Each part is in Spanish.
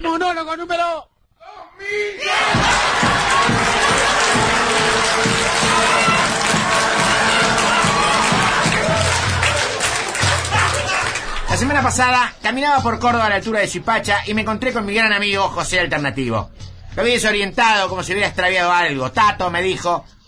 Monólogo número... La semana pasada caminaba por Córdoba a la altura de Chipacha y me encontré con mi gran amigo José Alternativo. Lo vi desorientado como si hubiera extraviado algo. Tato me dijo,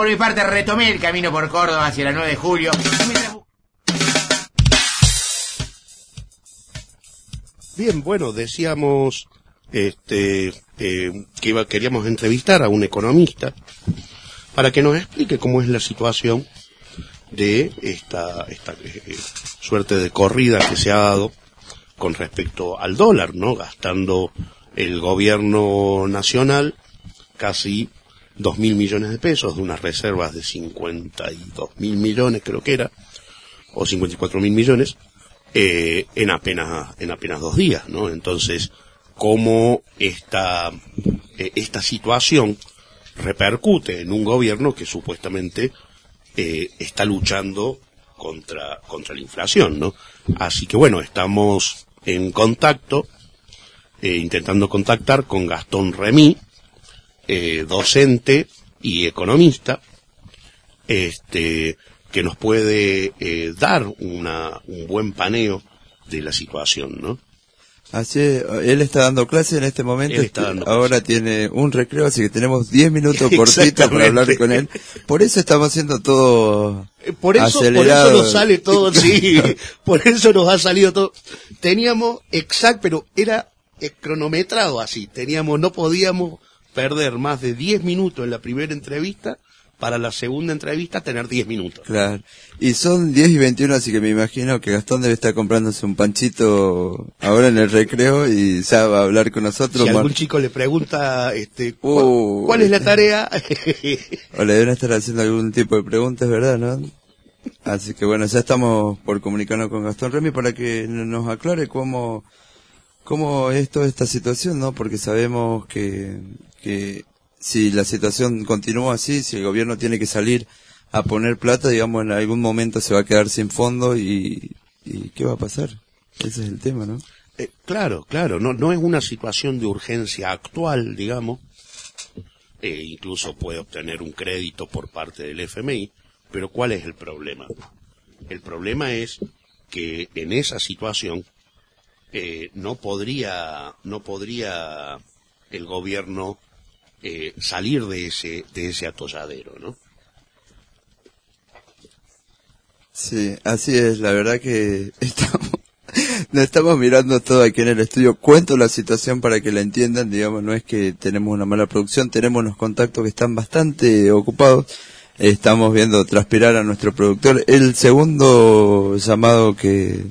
Por mi parte retomé el camino por Córdoba hacia la 9 de julio. Bien, bueno, decíamos este, que iba, queríamos entrevistar a un economista para que nos explique cómo es la situación de esta, esta eh, suerte de corrida que se ha dado con respecto al dólar, ¿no? Gastando el gobierno nacional casi dos mil millones de pesos de unas reservas de 52 mil millones, creo que era, o 54 mil millones, eh, en apenas, en apenas dos días, ¿no? Entonces, cómo esta, eh, esta situación repercute en un gobierno que supuestamente eh, está luchando contra, contra la inflación, ¿no? Así que bueno, estamos en contacto, intentando contactar con Gastón Remí, eh, docente y economista, este, que nos puede eh, dar una, un buen paneo de la situación, ¿no? Así, él está dando clase en este momento. ahora tiene un recreo, así que tenemos 10 minutos cortitos para hablar con él. Por eso estamos haciendo todo eh, por eso, acelerado. por eso nos sale todo, sí. por eso nos ha salido todo. Teníamos exacto, pero era cronometrado así. Teníamos, no podíamos perder más de 10 minutos en la primera entrevista para la segunda entrevista tener 10 minutos. Claro. Y son 10 y 21, así que me imagino que Gastón debe estar comprándose un panchito ahora en el recreo y ya va a hablar con nosotros. Si algún chico le pregunta, este, uh. ¿cuál, es la tarea? o le deben estar haciendo algún tipo de preguntas, ¿verdad? ¿No? Así que bueno, ya estamos por comunicarnos con Gastón Remy para que nos aclare cómo, cómo es toda esta situación, ¿no? Porque sabemos que que si la situación continúa así, si el gobierno tiene que salir a poner plata, digamos, en algún momento se va a quedar sin fondo y, ¿qué va a pasar? Ese es el tema, ¿no? Eh, claro, claro, no, no es una situación de urgencia actual, digamos, e incluso puede obtener un crédito por parte del FMI, pero ¿cuál es el problema? El problema es que en esa situación eh, no podría, no podría el gobierno eh, salir de ese, de ese atolladero, ¿no? Sí, así es, la verdad que estamos, nos estamos mirando todo aquí en el estudio. Cuento la situación para que la entiendan, digamos, no es que tenemos una mala producción, tenemos unos contactos que están bastante ocupados. Estamos viendo transpirar a nuestro productor. El segundo llamado que,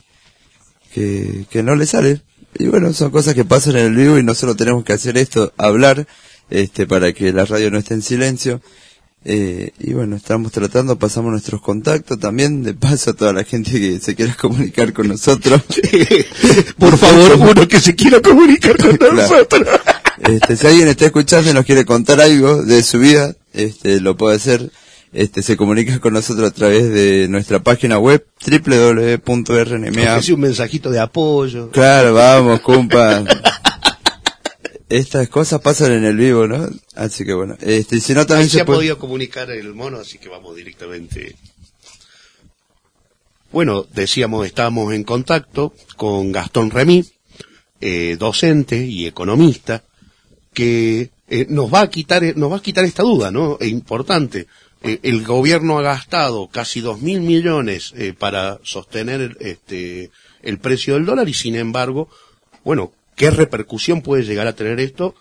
que, que no le sale. Y bueno, son cosas que pasan en el vivo y no solo tenemos que hacer esto, hablar este, para que la radio no esté en silencio. Eh, y bueno, estamos tratando, pasamos nuestros contactos también, de paso a toda la gente que se quiera comunicar con nosotros. Por favor, uno que se quiera comunicar con nosotros. Este, si alguien está escuchando y nos quiere contar algo de su vida, este, lo puede hacer. Este, se comunica con nosotros a través de nuestra página web www.rnma. Es un mensajito de apoyo. Claro, vamos, compa. Estas cosas pasan en el vivo, ¿no? Así que bueno, este, si no también se, ha podido comunicar el mono, así que vamos directamente. Bueno, decíamos, estábamos en contacto con Gastón Remí, eh, docente y economista, que eh, nos va a quitar, nos va a quitar esta duda, ¿no? Es importante. Eh, el gobierno ha gastado casi dos mil millones eh, para sostener este, el precio del dólar y sin embargo, bueno, ¿qué repercusión puede llegar a tener esto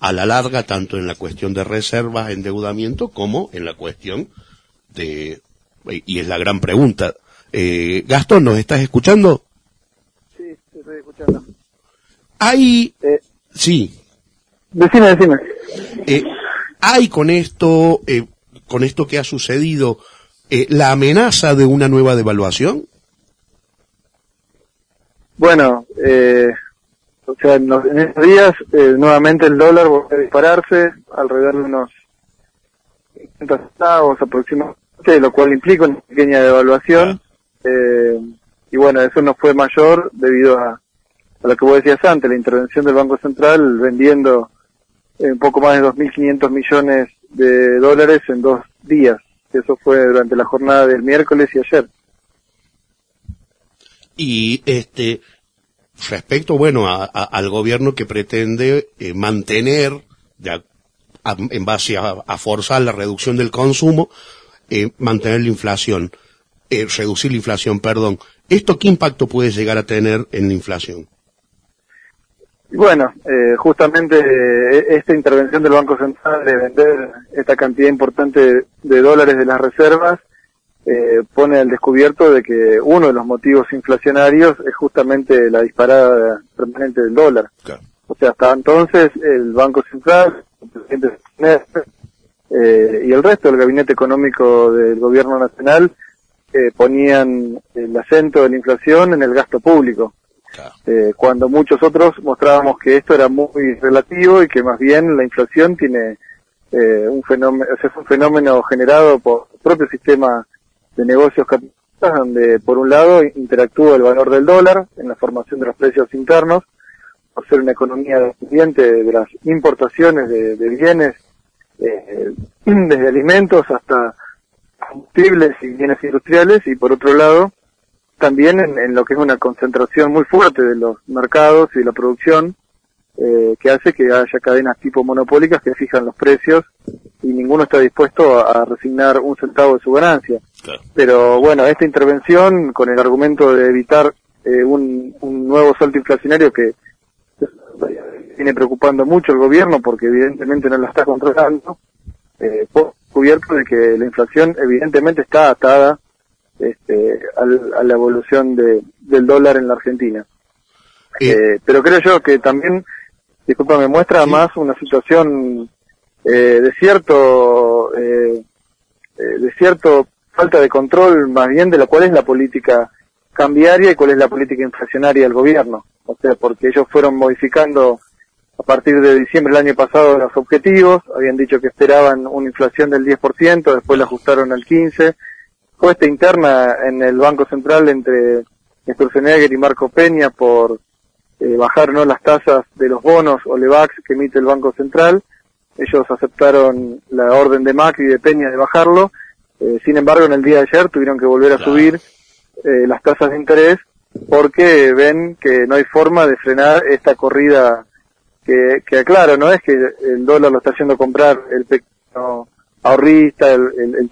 a la larga tanto en la cuestión de reservas, endeudamiento, como en la cuestión de, y es la gran pregunta, eh, Gastón, ¿nos estás escuchando? Sí, estoy escuchando. Hay, sí. Decime, decime. hay con esto, con esto que ha sucedido, eh, la amenaza de una nueva devaluación? Bueno, eh, o sea, en, estos días eh, nuevamente el dólar vuelve a dispararse alrededor de unos 50 centavos aproximadamente, lo cual implica una pequeña devaluación. Eh, y bueno, eso no fue mayor debido a, a lo que vos decías antes, la intervención del Banco Central vendiendo un poco más de 2.500 millones de dólares en dos días. Eso fue durante la jornada del miércoles y ayer. Y este, respecto, bueno, al gobierno que pretende eh, mantener, ya, en base a, forzar la reducción del consumo, eh, mantener la inflación, eh, reducir la inflación, perdón. ¿Esto qué impacto puede llegar a tener en la inflación? Bueno, eh, justamente eh, esta intervención del Banco Central de vender esta cantidad importante de dólares de las reservas eh, pone al descubierto de que uno de los motivos inflacionarios es justamente la disparada permanente del dólar. O sea, hasta entonces el Banco Central, el presidente eh, y el resto del gabinete económico del gobierno nacional eh, ponían el acento de la inflación en el gasto público eh, cuando muchos otros mostrábamos que esto era muy relativo y que más bien la inflación tiene eh, un fenómeno, es un fenómeno generado por el propio sistema de negocios capitalistas donde por un lado interactúa el valor del dólar en la formación de los precios internos, por ser una economía dependiente de las importaciones de, bienes, eh, desde alimentos hasta combustibles y bienes industriales, y por otro lado, también en, lo que es una concentración muy fuerte de los mercados y de la producción, eh, que hace que haya cadenas tipo monopólicas que fijan los precios y ninguno está dispuesto a, resignar un centavo de su ganancia. Pero bueno, esta intervención con el argumento de evitar eh, un, nuevo salto inflacionario que viene preocupando mucho el gobierno porque evidentemente no lo está controlando, eh, cubierto de que la inflación evidentemente está atada este, a la evolución de, del dólar en la Argentina. Eh, pero creo yo que también, disculpa, me muestra más una situación eh, de cierto, eh, eh, de cierto falta de control más bien de la cual es la política cambiaria y cuál es la política inflacionaria del gobierno. O sea, porque ellos fueron modificando a partir de diciembre del año pasado los objetivos, habían dicho que esperaban una inflación del 10%, después la ajustaron al 15%, respuesta interna en el Banco Central entre Sturzenegger y Marco Peña por eh, bajar no las tasas de los bonos o LEVAX que emite el Banco Central. Ellos aceptaron la orden de Macri y de Peña de bajarlo. Eh, sin embargo, en el día de ayer tuvieron que volver a subir eh, las tasas de interés porque ven que no hay forma de frenar esta corrida que, que claro, no es que el dólar lo está haciendo comprar el pequeño ahorrista, el, el, el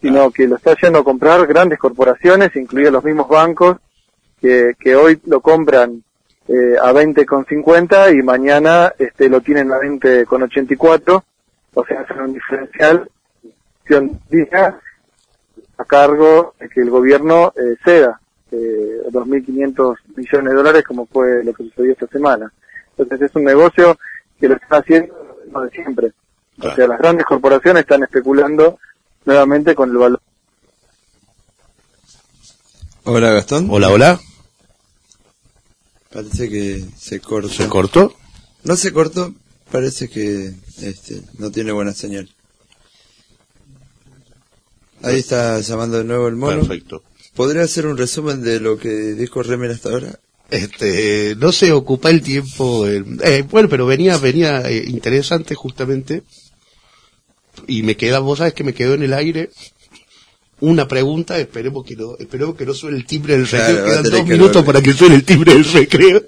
sino que lo está haciendo comprar grandes corporaciones, incluidos los mismos bancos, que, que hoy lo compran eh, a 20,50 y mañana este, lo tienen a 20,84, o sea, hacen un diferencial a cargo de que el gobierno eh, ceda eh, 2.500 millones de dólares como fue lo que sucedió esta semana. Entonces es un negocio que lo está haciendo de siempre. O sea, las grandes corporaciones están especulando nuevamente con el valor. Hola Gastón. Hola, hola. Parece que se cortó. ¿Se cortó? No se cortó, parece que este, no tiene buena señal. Ahí está llamando de nuevo el mono. Perfecto. ¿Podría hacer un resumen de lo que dijo Remer hasta ahora? Este, no se ocupa el tiempo. eh, eh, bueno, pero venía, venía eh, interesante justamente. Y me queda, vos sabes que me quedó en el aire una pregunta. Esperemos que no, esperemos que no suene el timbre del recreo. Quedan dos que minutos volver. para que suene el timbre del recreo.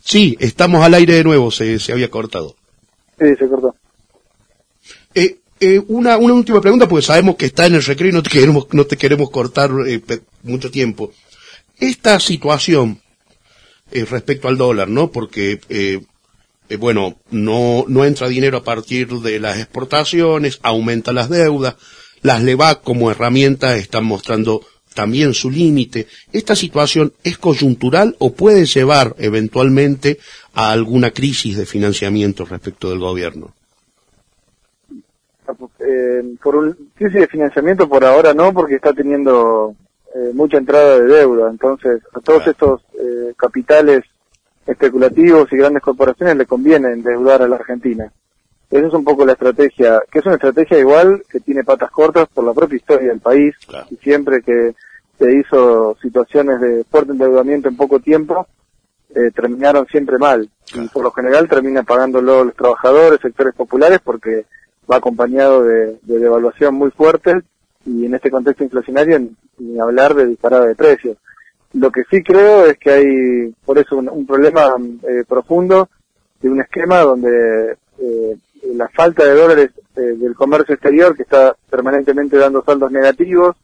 Sí, estamos al aire de nuevo. Se, se había cortado. Sí, se cortó. Eh, eh, una, una última pregunta, porque sabemos que está en el recreo y no te queremos, no te queremos cortar eh, mucho tiempo. Esta situación eh, respecto al dólar, ¿no? Porque, eh, bueno, no, no entra dinero a partir de las exportaciones, aumenta las deudas, las LEVAC como herramienta están mostrando también su límite. ¿Esta situación es coyuntural o puede llevar eventualmente a alguna crisis de financiamiento respecto del gobierno? Eh, por un crisis de financiamiento por ahora no, porque está teniendo eh, mucha entrada de deuda. Entonces, a todos Claro. estos eh, capitales especulativos y grandes corporaciones le conviene endeudar a la Argentina. Esa es un poco la estrategia, que es una estrategia igual que tiene patas cortas por la propia historia del país. Claro. Y siempre que se hizo situaciones de fuerte endeudamiento en poco tiempo, eh, terminaron siempre mal. Claro. Y por lo general termina pagándolo los trabajadores, sectores populares, porque va acompañado de, de devaluación muy fuerte y en este contexto inflacionario ni, ni hablar de disparada de precios. Lo que sí creo es que hay por eso un, un problema eh, profundo de un esquema donde eh, la falta de dólares eh, del comercio exterior que está permanentemente dando saldos negativos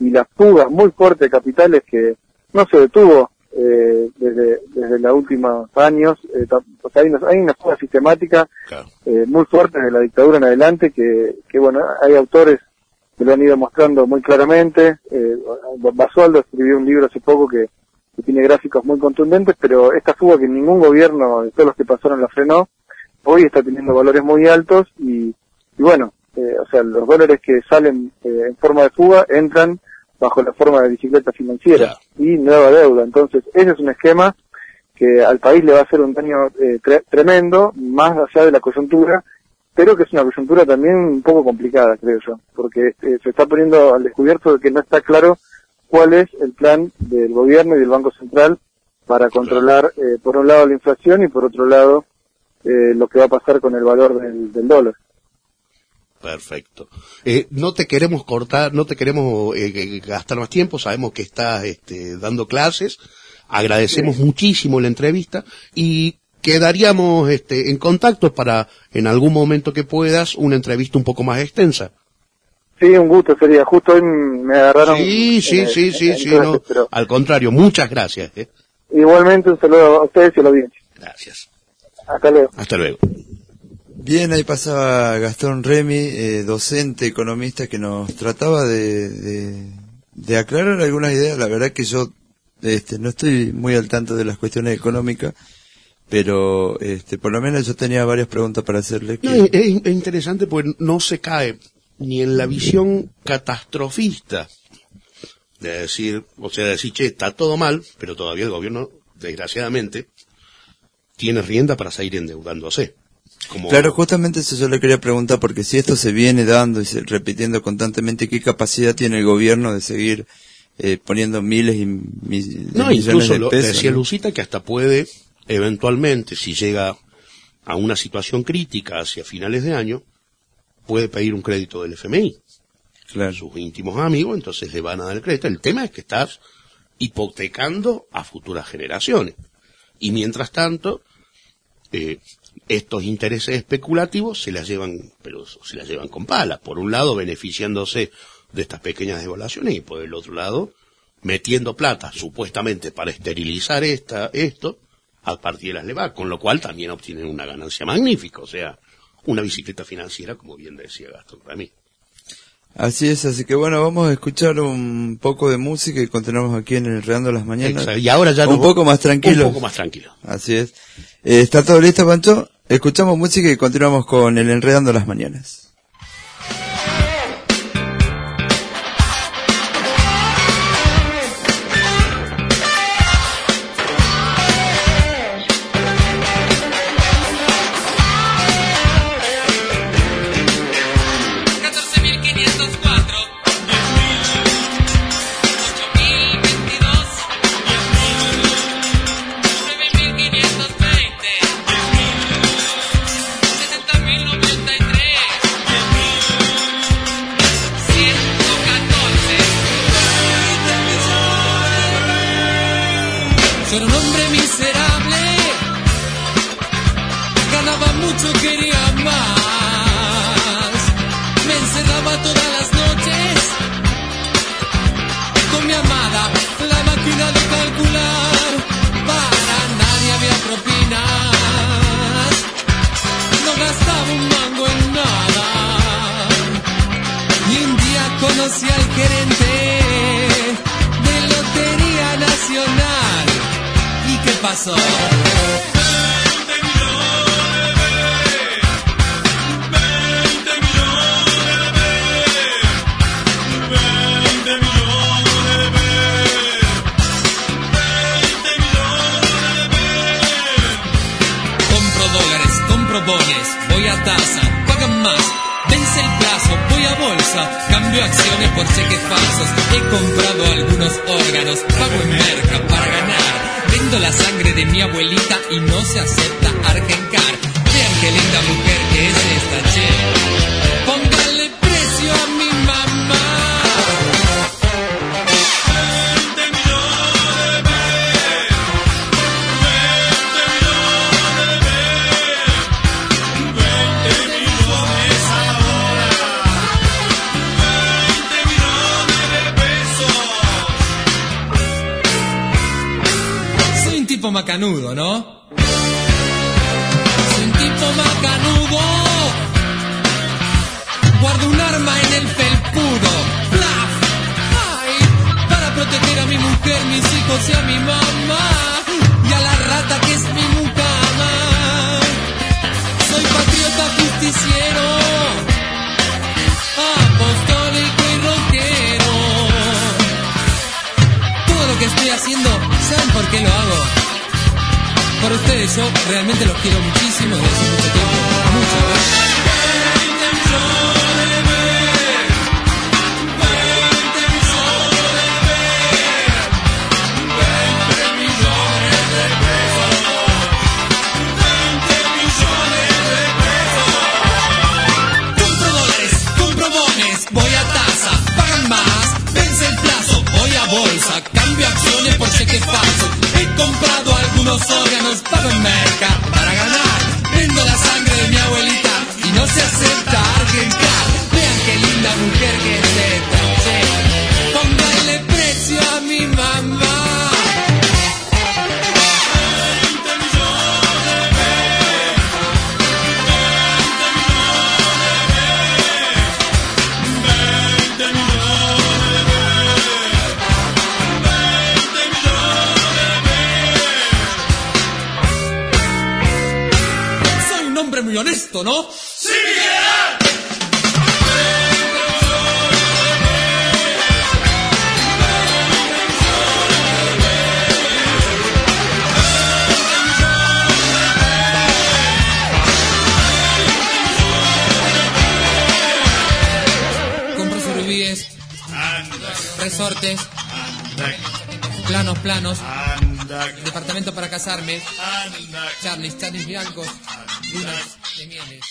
y las fugas muy fuertes de capitales que no se detuvo eh, desde, desde los últimos años. Eh, o sea, hay una, hay una fuga sistemática Claro. eh, muy fuerte de la dictadura en adelante que, que bueno, hay autores que lo han ido mostrando muy claramente. Eh, Basualdo escribió un libro hace poco que, que tiene gráficos muy contundentes, pero esta fuga que ningún gobierno de todos los que pasaron la frenó, hoy está teniendo valores muy altos y, y bueno, eh, o sea, los dólares que salen eh, en forma de fuga entran bajo la forma de bicicleta financiera y nueva deuda. Entonces, ese es un esquema que al país le va a hacer un daño eh, tre- tremendo, más allá de la coyuntura, pero que es una coyuntura también un poco complicada, creo yo, porque eh, se está poniendo al descubierto de que no está claro cuál es el plan del gobierno y del Banco Central para controlar, eh, por un lado, la inflación y por otro lado, eh, lo que va a pasar con el valor del, del dólar. Perfecto. Eh, no te queremos cortar, no te queremos eh, eh, gastar más tiempo, sabemos que estás este, dando clases, agradecemos muchísimo la entrevista y quedaríamos este, en contacto para, en algún momento que puedas, una entrevista un poco más extensa. Sí, un gusto sería. Justo hoy me agarraron. Sí, sí, en- sí, en- sí, en sí, clases, no, pero al contrario, muchas gracias. eh. igualmente un saludo a ustedes y a la audiencia. Gracias. Hasta luego. Hasta luego. Bien, ahí pasaba Gastón Remy, eh, docente, economista, que nos trataba de, de, de aclarar algunas ideas. La verdad que yo este, no estoy muy al tanto de las cuestiones económicas, pero este, por lo menos yo tenía varias preguntas para hacerle. Que, No, es, es- es interesante porque no se cae ni en la visión catastrofista de decir, o sea, de decir, che, está todo mal, pero todavía el gobierno, desgraciadamente, tiene rienda para seguir endeudándose. Como, Claro, justamente eso yo le quería preguntar, porque si esto se viene dando y se, repitiendo constantemente, ¿qué capacidad tiene el gobierno de seguir eh, poniendo miles y mi- de no, millones incluso de pesos? decía ¿no? Lucita que hasta puede, eventualmente, si llega a una situación crítica hacia finales de año, puede pedir un crédito del FMI. Claro. sus íntimos amigos, entonces le van a dar el crédito. El tema es que estás hipotecando a futuras generaciones. Y mientras tanto, eh, estos intereses especulativos se las llevan, pero se las llevan con palas. Por un lado, beneficiándose de estas pequeñas devaluaciones y por el otro lado, metiendo plata supuestamente para esterilizar esta, esto a partir de las LEVAC, con lo cual también obtienen una ganancia magnífica, o sea, una bicicleta financiera, como bien decía Gastón Ramírez. Así es, así que bueno, vamos a escuchar un poco de música y continuamos aquí en el Reando las Mañanas. Exacto. Y ahora ya un nos- poco más tranquilo. Un poco más tranquilo. Así es. Eh, ¿Está todo listo, Pancho? Escuchamos música y continuamos con el Enredando las Mañanas. Gerente de Lotería Nacional. ¿Y qué pasó? Compro dólares, compro bones, voy a tasa, pagan más, voy a bolsa, cambio acciones por cheques falsos, he comprado algunos órganos, pago en merca para ganar, vendo la sangre de mi abuelita y no se acepta Argencar. Vean qué linda mujer que es esta, che. Macanudo, ¿no? Realmente los quiero muchísimo casarme, Charlies blancos, lunas de mieles.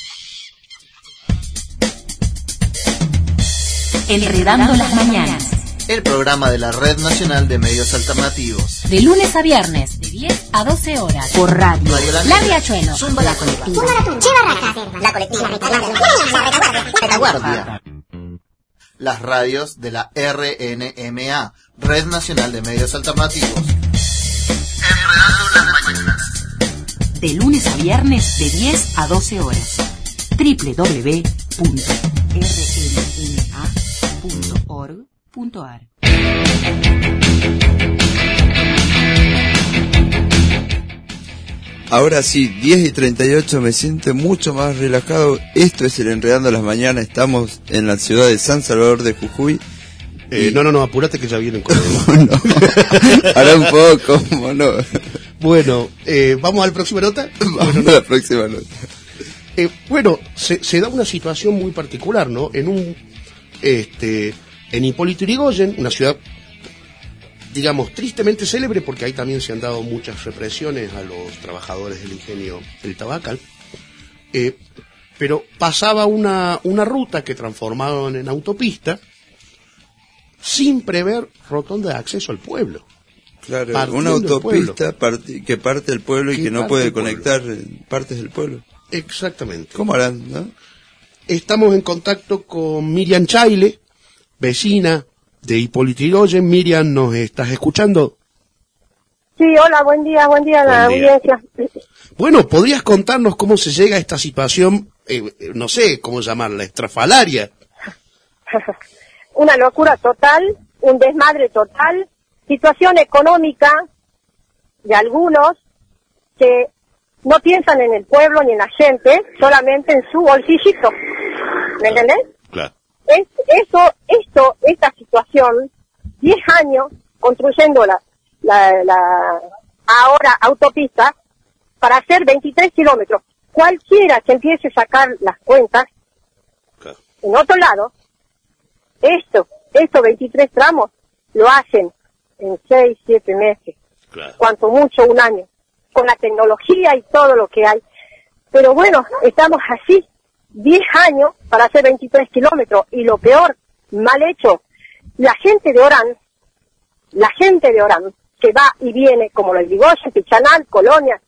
Enredando las mañanas. el programa de la Red Nacional de Medios Alternativos. De lunes a viernes, de 10 a 12 horas. Por radio. Radio La La. Riachuelo. Zumba La la colectiva. La colectiva. La Retaguardia. Las radios de la RNMA, Red Nacional de Medios Alternativos. De lunes a viernes, de 10 a 12 horas. www.rnma.org. radio.com.ar. Ahora sí, 10 y 38 me siento mucho más relajado. Esto es el Enredando las Mañanas. Estamos en la ciudad de San Salvador de Jujuy. Eh, no, no, no, apurate que ya vienen con no, ahora un poco, ¿cómo no? Bueno, eh, ¿vamos a la próxima nota? Vamos a la próxima nota. Eh, bueno, se, se da una situación muy particular, ¿no? En un, este, en Hipólito Yrigoyen, una ciudad, digamos, tristemente célebre, porque ahí también se han dado muchas represiones a los trabajadores del ingenio del tabacal, eh, pero pasaba una, una ruta que transformaron en autopista sin prever rotonda de acceso al pueblo. Claro, Partiendo una autopista que parte del pueblo y Que que no puede pueblo. conectar eh, partes del pueblo. Exactamente. ¿Cómo harán, no? Estamos en contacto con Miriam Chaile, vecina de Hipólito Yrigoyen. Miriam, ¿nos estás escuchando? Sí, hola, buen día, buen día a la audiencia. Bueno, ¿podrías contarnos cómo se llega a esta situación, eh, eh, no sé cómo llamarla, estrafalaria? Una locura total, un desmadre total, situación económica de algunos que no piensan en el pueblo ni en la gente, solamente en su bolsillito. ¿Me entendés? Claro. Es, eso, esto, esta situación, 10 años construyendo la, la, la ahora autopista para hacer 23 kilómetros. Cualquiera que empiece a sacar las cuentas Claro. en otro lado, esto, estos 23 tramos lo hacen en 6, 7 meses, Claro. cuanto mucho un año, con la tecnología y todo lo que hay. Pero bueno, estamos así, 10 años para hacer 23 kilómetros y lo peor, mal hecho, la gente de Orán, la gente de Orán, que va y viene, como los Ligoyen, Pichanal, Colonia,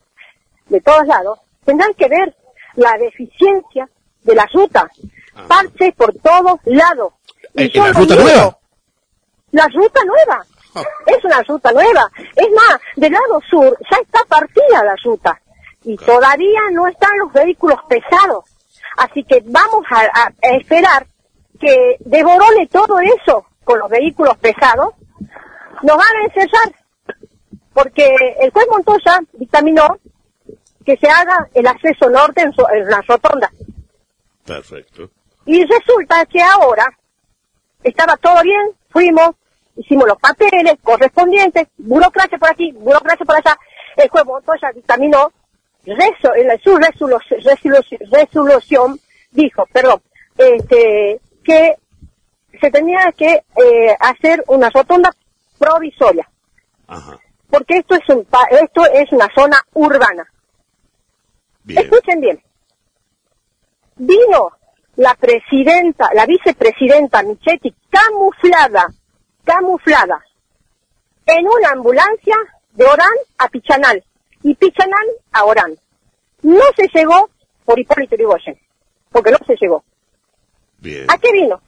de todos lados, tendrán que ver la deficiencia de la ruta. Parche por todos lados. Eh, ¿la ruta nueva? La ruta nueva. Ah. Es una ruta nueva. Es más, del lado sur ya está partida la ruta. Y todavía no están los vehículos pesados. Así que vamos a, a- a esperar que devorone todo eso con los vehículos pesados. Nos van a encerrar. Porque el juez Montoya dictaminó que se haga el acceso norte en, so- en la rotonda. Perfecto. Y resulta que ahora estaba todo bien, fuimos, hicimos los papeles correspondientes, burocracia por aquí, burocracia por allá. El juez Montoya dictaminó, reso, en la- su resolu- resolu- resolución dijo, perdón, este, que se tenía que eh, hacer una rotonda provisoria, Ajá. porque esto es un esto es una zona urbana. Bien. Escuchen bien. Vino la presidenta, la vicepresidenta Michetti, camuflada, camuflada, en una ambulancia de Orán a Pichanal y Pichanal a Orán. No se llegó por Hipólito Yrigoyen, porque no se llegó. Bien. ¿A qué vino?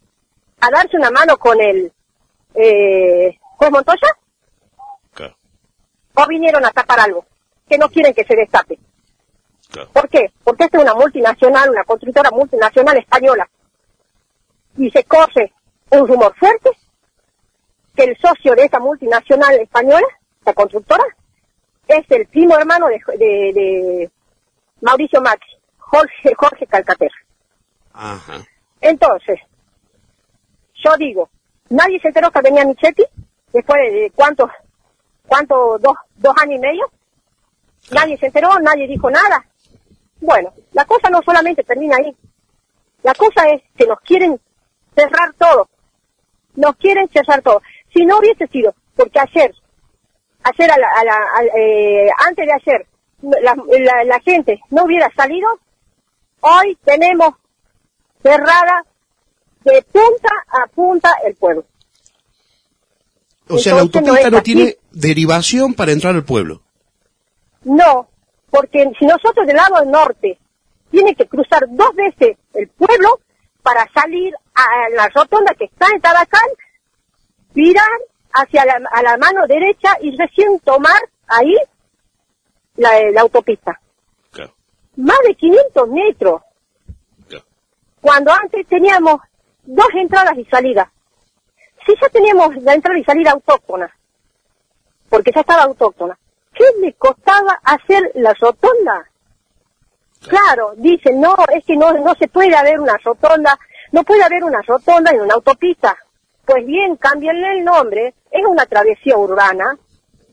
¿A darse una mano con el eh, juez Montoya? ¿O vinieron a tapar algo que no quieren que se destape? Claro. ¿Por qué? Porque esta es una multinacional, una constructora multinacional española. Y se corre un rumor fuerte que el socio de esta multinacional española, la constructora, es el primo hermano de, de- de Mauricio Macri, Jorge, Jorge Calcaterra. Ajá. Entonces, yo digo, nadie se enteró que venía Michetti, después de cuántos, cuántos, dos, dos años y medio. Nadie se enteró, nadie dijo nada. Bueno, la cosa no solamente termina ahí. La cosa es que nos quieren cerrar todo. Nos quieren cerrar todo. Si no hubiese sido, porque ayer, ayer a la, a la- eh, antes de ayer, la, la- la gente no hubiera salido, hoy tenemos cerrada de punta a punta el pueblo. O sea, la Entonces, no autopista no así. tiene derivación para entrar al pueblo. No, porque si nosotros del lado norte tiene que cruzar dos veces el pueblo para salir a la rotonda que está en Tabacal, virar hacia la, a la mano derecha y recién tomar ahí la, la autopista. Claro. Más de 500 metros. Claro. Cuando antes teníamos dos entradas y salidas. si ya teníamos la entrada y salida autóctona, porque ya estaba autóctona, ¿qué le costaba hacer la rotonda? Claro, dicen, no, es que no, no se puede haber una rotonda, no puede haber una rotonda en una autopista. Pues bien, cámbienle el nombre, es una travesía urbana,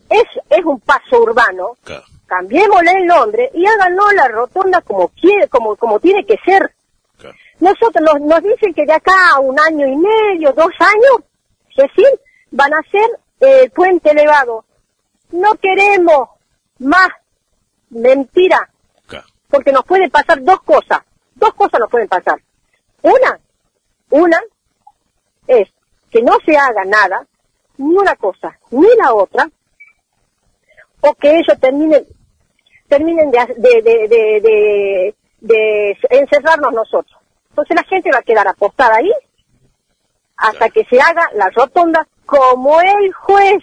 es, es un paso urbano, Claro. cambiémosle el nombre y háganlo la rotonda como quiere, como, como tiene que ser. Claro. Nosotros nos, nos dicen que de acá a un año y medio, dos años, recién van a hacer el puente elevado. No queremos más mentira, porque nos pueden pasar dos cosas. Dos cosas nos pueden pasar. Una, una es que no se haga nada, ni una cosa, ni la otra, o que ellos terminen, terminen de, de, de, de, de- de encerrarnos nosotros. Entonces la gente va a quedar apostada ahí hasta que se haga la rotonda como el juez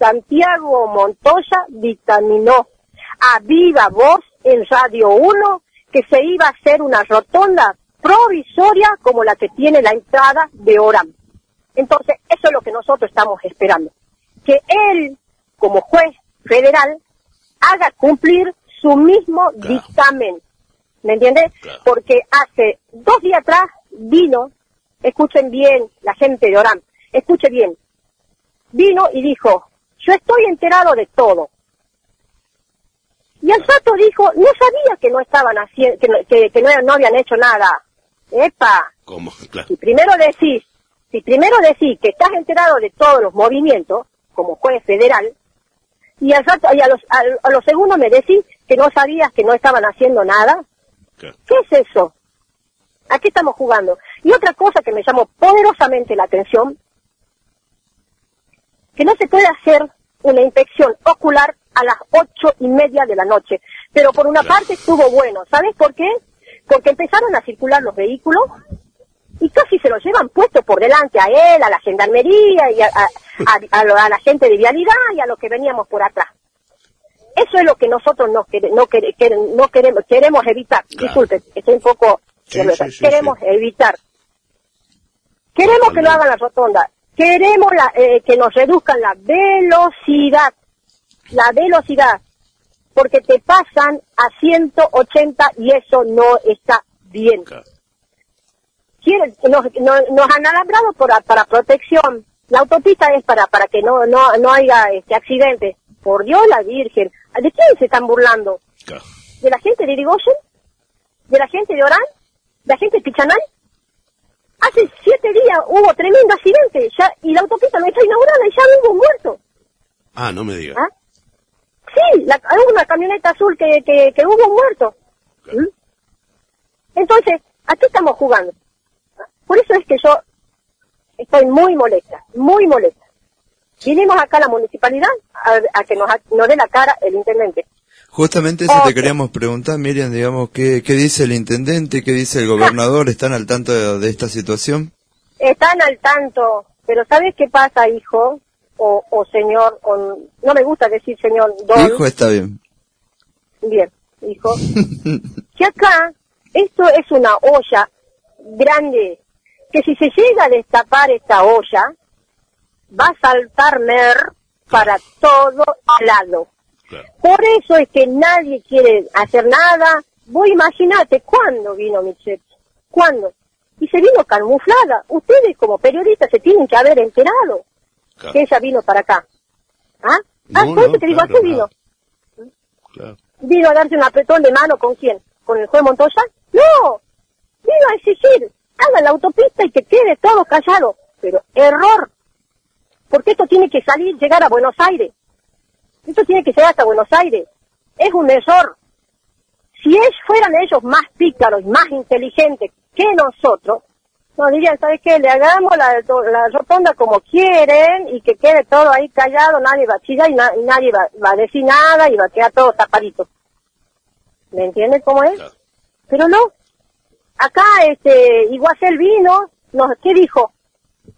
Santiago Montoya dictaminó a viva voz en Radio 1 que se iba a hacer una rotonda provisoria como la que tiene la entrada de Oram. Entonces, eso es lo que nosotros estamos esperando. Que él, como juez federal, haga cumplir su mismo Claro. dictamen. ¿Me entiendes? Claro. Porque hace dos días atrás vino, escuchen bien la gente de Oram, escuchen bien, vino y dijo, yo estoy enterado de todo. Y al rato dijo, no sabía que no estaban haciendo, que, no- que, que no, no habían hecho nada. Epa, ¿Cómo? Claro. si primero decís, si primero decís que estás enterado de todos los movimientos, como juez federal, y, al rato- y a, los, a, a los segundos me decís que no sabías que no estaban haciendo nada. ¿qué es eso? ¿A qué estamos jugando? Y otra cosa que me llamó poderosamente la atención, que no se puede hacer una inspección ocular a las ocho y media de la noche. Pero por una parte estuvo bueno. ¿Sabes por qué? Porque empezaron a circular los vehículos y casi se los llevan puesto por delante a él, a la gendarmería y a, a- a- a lo- a la gente de vialidad y a los que veníamos por atrás. Eso es lo que nosotros no, quere- no, quere- quere- no queremos, queremos evitar. Claro. Disculpe, estoy un poco Sí, nerviosa. sí, sí, queremos evitar. Queremos que lo Totalmente. hagan la rotonda. Queremos la- eh, que nos reduzcan la velocidad. La velocidad. Porque te pasan a 180 y eso no está bien. Claro. Quieren- nos, nos, nos han alambrado para, para protección. La autopista es para, para que no, no, no haya este accidente. Por Dios la Virgen. ¿De quién se están burlando? Claro. ¿De la gente de Irigoyen? ¿De la gente de Orán? ¿De la gente de Pichanal? Hace siete días hubo tremendo accidente ya, y la autopista no está inaugurada y ya hubo un muerto. Ah, no me digas. ¿Ah? Sí, la, hubo una camioneta azul que, que, que hubo un muerto. ¿Mm? Entonces, ¿a qué estamos jugando? Por eso es que yo estoy muy molesta, muy molesta. Vinimos acá a la municipalidad a, a que nos, nos dé la cara el intendente. Justamente eso te queríamos preguntar, Miriam, digamos, ¿qué, qué dice el intendente, qué dice el gobernador? ¿Están al tanto de, de esta situación? Están al tanto, pero ¿sabes qué pasa, hijo? O, o señor, o, no me gusta decir señor, don. Hijo está bien. Bien, hijo. que acá, esto es una olla grande, que si se llega a destapar esta olla, va a saltar mer para todo lado. Claro. Por eso es que nadie quiere hacer nada. Vos imaginate cuándo vino Michelle. ¿Cuándo? Y se vino camuflada. Ustedes como periodistas se tienen que haber enterado Claro. que ella vino para acá. ¿Ah? ah, No, eso no, te digo, ¿a qué vino? Claro. ¿Vino a darse un apretón de mano con quién? ¿Con el juez Montoya? No, vino a exigir, hagan la autopista y que quede todo callado. Pero error, porque esto tiene que salir, llegar a Buenos Aires. Esto tiene que llegar hasta Buenos Aires. Es un error. Si es, fueran ellos más pícaros y más inteligentes que nosotros, nos dirían, ¿sabes qué? Le hagamos la, la rotonda como quieren y que quede todo ahí callado, nadie va a chillar y, na- y nadie va, va a decir nada y va a quedar todo tapadito. ¿Me entiendes cómo es? Claro. Pero no. Acá, este, Iguacel vino, nos, ¿qué dijo?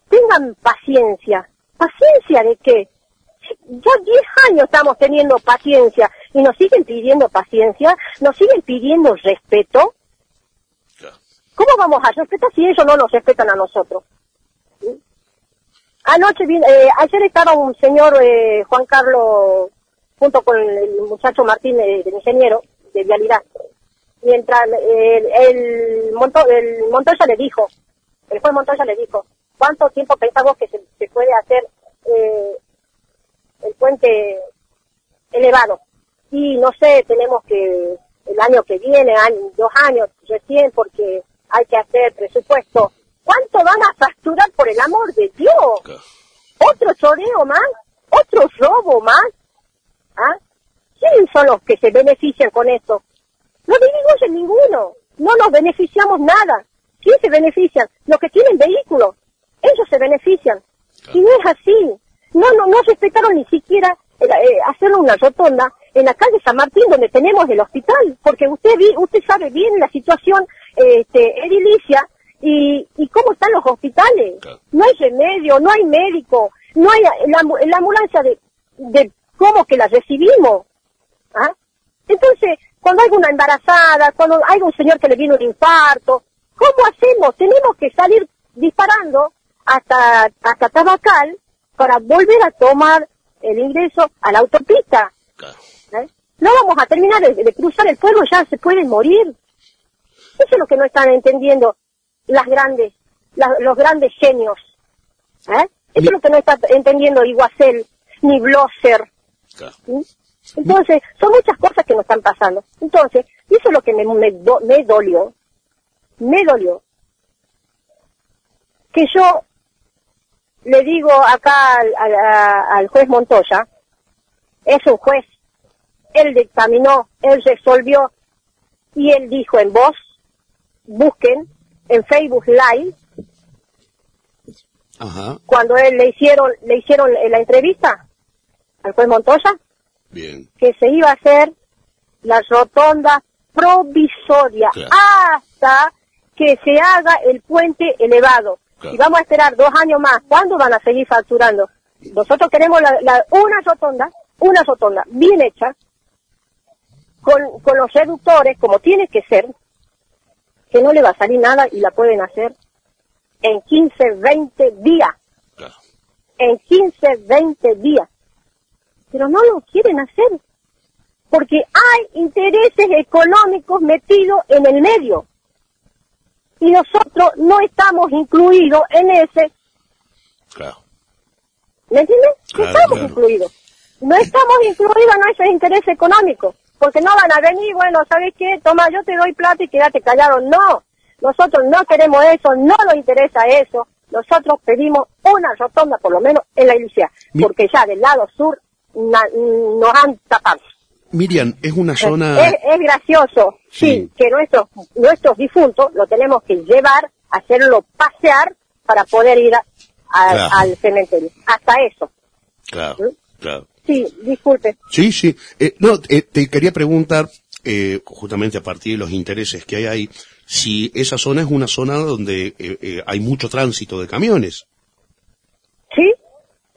Tengan paciencia. ¿Paciencia de qué? Ya 10 años estamos teniendo paciencia y nos siguen pidiendo paciencia, nos siguen pidiendo respeto. ¿Cómo vamos a respetar si ellos no nos respetan a nosotros? Anoche, eh, ayer estaba un señor, eh, Juan Carlos, junto con el muchacho Martín, eh, del ingeniero de vialidad. Mientras el, Monto, el Montoya le dijo, el juez Montoya le dijo, ¿cuánto tiempo pensamos que se, se puede hacer eh, el puente elevado? Y no sé, tenemos que el año que viene, año- dos años recién, porque hay que hacer presupuesto. ¿Cuánto van a facturar por el amor de Dios? ¿Otro choreo más? ¿Otro robo más? ¿Ah? ¿Quiénes son los que se benefician con esto? No benefician ninguno. No nos beneficiamos nada. ¿Quién se benefician? Los que tienen vehículos. Ellos se benefician. Y no es así. No, no, no respetaron ni siquiera eh, eh, hacer una rotonda en la calle San Martín donde tenemos el hospital. Porque usted vi, usted sabe bien la situación este, edilicia y, y cómo están los hospitales. No hay remedio, no hay médico, no hay la, la ambulancia de, de cómo que la recibimos. ¿Ah? Entonces, cuando hay una embarazada, cuando hay un señor que le viene un infarto, ¿cómo hacemos? Tenemos que salir disparando hasta, hasta Tabacal para volver a tomar el ingreso a la autopista. ¿Eh? No vamos a terminar de, de cruzar el pueblo, ya se pueden morir. Eso es lo que no están entendiendo las grandes, la- los grandes genios. ¿Eh? Eso es lo que no está entendiendo Iguacel ni Blosser. ¿sí? Entonces, son muchas cosas que nos están pasando. Entonces, eso es lo que me, me, do- me dolió. Me dolió. Que yo le digo acá al, al- a- al juez Montoya, es un juez, él dictaminó, él resolvió, y él dijo en voz, busquen en Facebook Live, Ajá, cuando él le hicieron, le hicieron la entrevista al juez Montoya, bien. que se iba a hacer la rotonda provisoria hasta que se haga el puente elevado. Y vamos a esperar dos años más. ¿Cuándo van a seguir facturando? Nosotros queremos la, la- una rotonda, una rotonda bien hecha, con, con los reductores, como tiene que ser, que no le va a salir nada y la pueden hacer en 15, 20 días. En 15, 20 días. Pero no lo quieren hacer porque hay intereses económicos metidos en el medio. Y nosotros no estamos incluidos en ese. ¿Me entiendes? No estamos claro. incluidos. No estamos incluidos en ese interés económico. Porque no van a venir, bueno, ¿sabes qué? Toma, yo te doy plata y quédate callado. No. Nosotros no queremos eso, no nos interesa eso. Nosotros pedimos una rotonda, por lo menos, en la iglesia. Porque ya del lado sur na- nos han tapado. Miriam, es una zona... Es, es gracioso, sí, que nuestros, nuestros difuntos lo tenemos que llevar, hacerlo pasear para poder ir a- a- Claro. al cementerio. Hasta eso. Claro, claro. Sí, disculpe. Sí, sí. Eh, no, eh, te quería preguntar, eh, justamente a partir de los intereses que hay ahí, si esa zona es una zona donde eh, eh, hay mucho tránsito de camiones. Sí,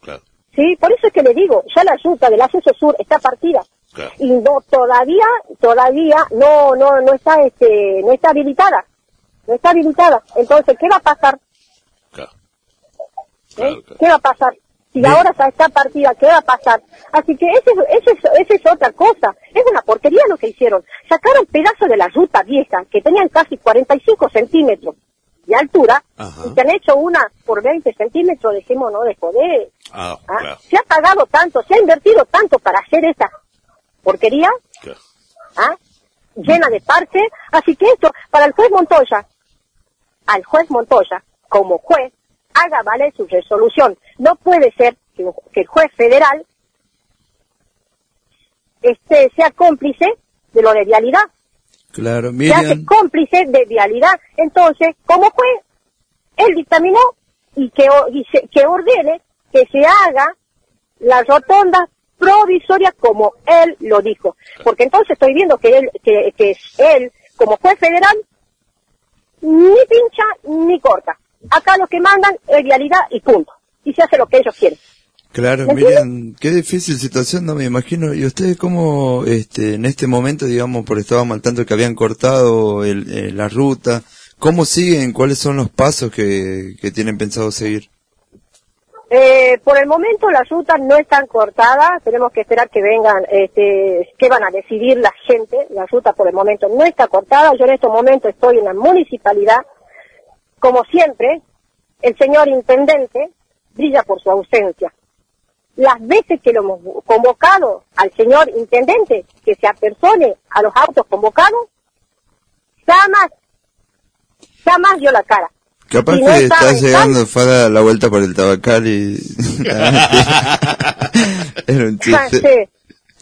Claro, sí, por eso es que le digo, ya la ruta del acceso sur está partida. Claro. y no todavía todavía no no no está este no está habilitada. No está habilitada. Entonces qué va a pasar ¿Eh? qué va a pasar si ahora ya está partida qué va a pasar así que ese, ese, es- ese es otra cosa. Es una porquería lo que hicieron. Sacaron pedazos de la ruta vieja que tenían casi 45 centímetros de altura y te han hecho una por 20 centímetros dejémonos de joder. Ah, ¿ah? claro. se ha pagado tanto se ha invertido tanto para hacer esta porquería ¿ah? llena de parches. Así que esto, para el juez Montoya, al juez Montoya, como juez, haga valer su resolución. No puede ser que, el juez federal este, sea cómplice de lo de vialidad. Claro, Se hace Miriam, cómplice de vialidad. Entonces, como juez, él dictaminó y que, o- y se- que ordene que se haga la rotonda provisoria como él lo dijo. Porque entonces estoy viendo que él, que, que es él, como juez federal, ni pincha ni corta. Acá lo que mandan es vialidad y punto. Y se hace lo que ellos quieren. claro, ¿Me Miriam, qué difícil situación, no me imagino. ¿Y ustedes cómo, este, en este momento, digamos, por estábamos al tanto que habían cortado el, eh, la ruta, cómo siguen? ¿Cuáles son los pasos que, que tienen pensado seguir? Eh, por el momento las rutas no están cortadas, tenemos que esperar que vengan, este, que van a decidir la gente, la ruta por el momento no está cortada, yo en estos momentos estoy en la municipalidad, como siempre, el señor intendente brilla por su ausencia. Las veces que lo hemos convocado al señor intendente que se apersone a los autos convocados, jamás, jamás dio la cara. Capaz que estaba está en llegando, fue a la vuelta por el tabacal y... Era un chiste. sí.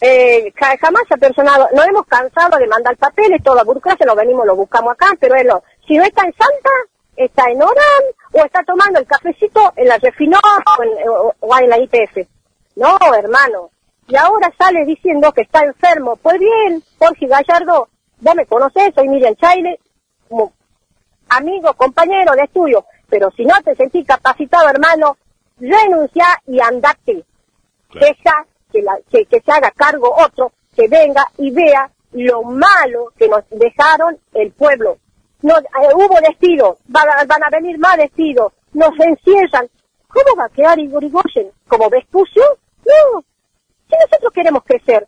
Eh, ja- jamás se ha personado, nos hemos cansado de mandar papeles, toda burocracia, lo venimos, lo buscamos acá, pero él no. Si no está en Santa, está en Orán, o está tomando el cafecito en la Refinó o en, o- o en la IPF. No, hermano. Y ahora sale diciendo que está enfermo. Pues bien, Jorge Gallardo, vos me conocés, soy Miriam Chaile, como amigo, compañero de estudio, pero si no te sentís capacitado, hermano, renuncia y andate. Deja que, la- que, que se haga cargo otro, que venga y vea lo malo que nos dejaron el pueblo. No, eh, hubo despido, van a, van a venir más despidos, nos encierran. ¿Cómo va a quedar Igor Igoyen? ¿Como Vespucio? No. Si nosotros queremos crecer,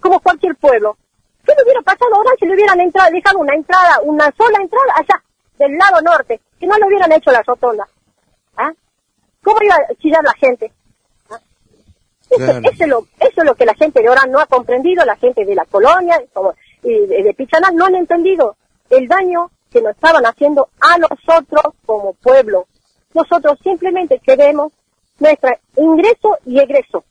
como cualquier pueblo, ¿qué le hubiera pasado ahora si le hubieran entrado, dejado una entrada, una sola entrada allá, del lado norte, que no le hubieran hecho la rotonda? ¿Ah? ¿Cómo iba a chillar la gente? ¿Ah? Eso, Claro. eso es lo, eso es lo que la gente de ahora no ha comprendido, la gente de la colonia como, y de, de Pichaná no han entendido el daño que nos estaban haciendo a nosotros como pueblo. Nosotros simplemente queremos nuestro ingreso y egreso.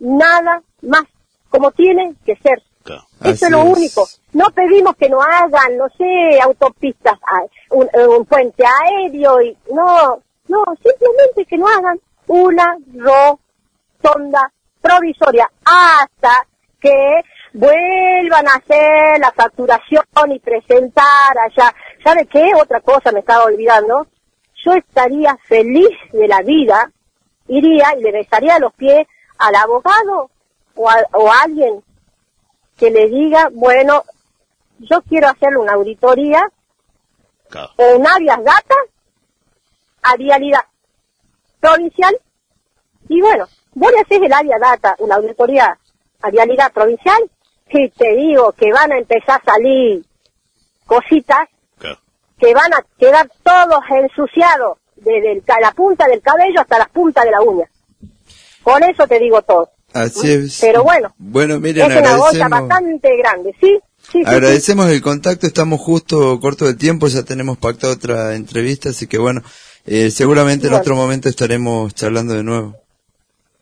Nada más, como tiene que ser. Eso Así es lo único. No pedimos que nos hagan, no sé, autopistas, un, eh, un puente aéreo y no, no, simplemente que nos hagan una rotonda provisoria hasta que vuelvan a hacer la facturación y presentar allá. ¿Sabe qué? Otra cosa me estaba olvidando. Yo estaría feliz de la vida, iría y le besaría los pies al abogado o a, o a alguien que le diga, bueno, yo quiero hacerle una auditoría Claro. o un habeas data a vialidad provincial y bueno, vos le haces el área data, una auditoría a vialidad provincial y te digo que van a empezar a salir cositas Claro. que van a quedar todos ensuciados desde el la punta del cabello hasta la punta de la uña. Con eso te digo todo. Así es. Pero bueno, Bueno, Miriam, es una bolsa bastante grande, ¿sí? Sí, sí, sí. agradecemos el contacto, estamos justo corto de tiempo, ya tenemos pactado otra entrevista, así que bueno, eh, seguramente en otro momento estaremos charlando de nuevo.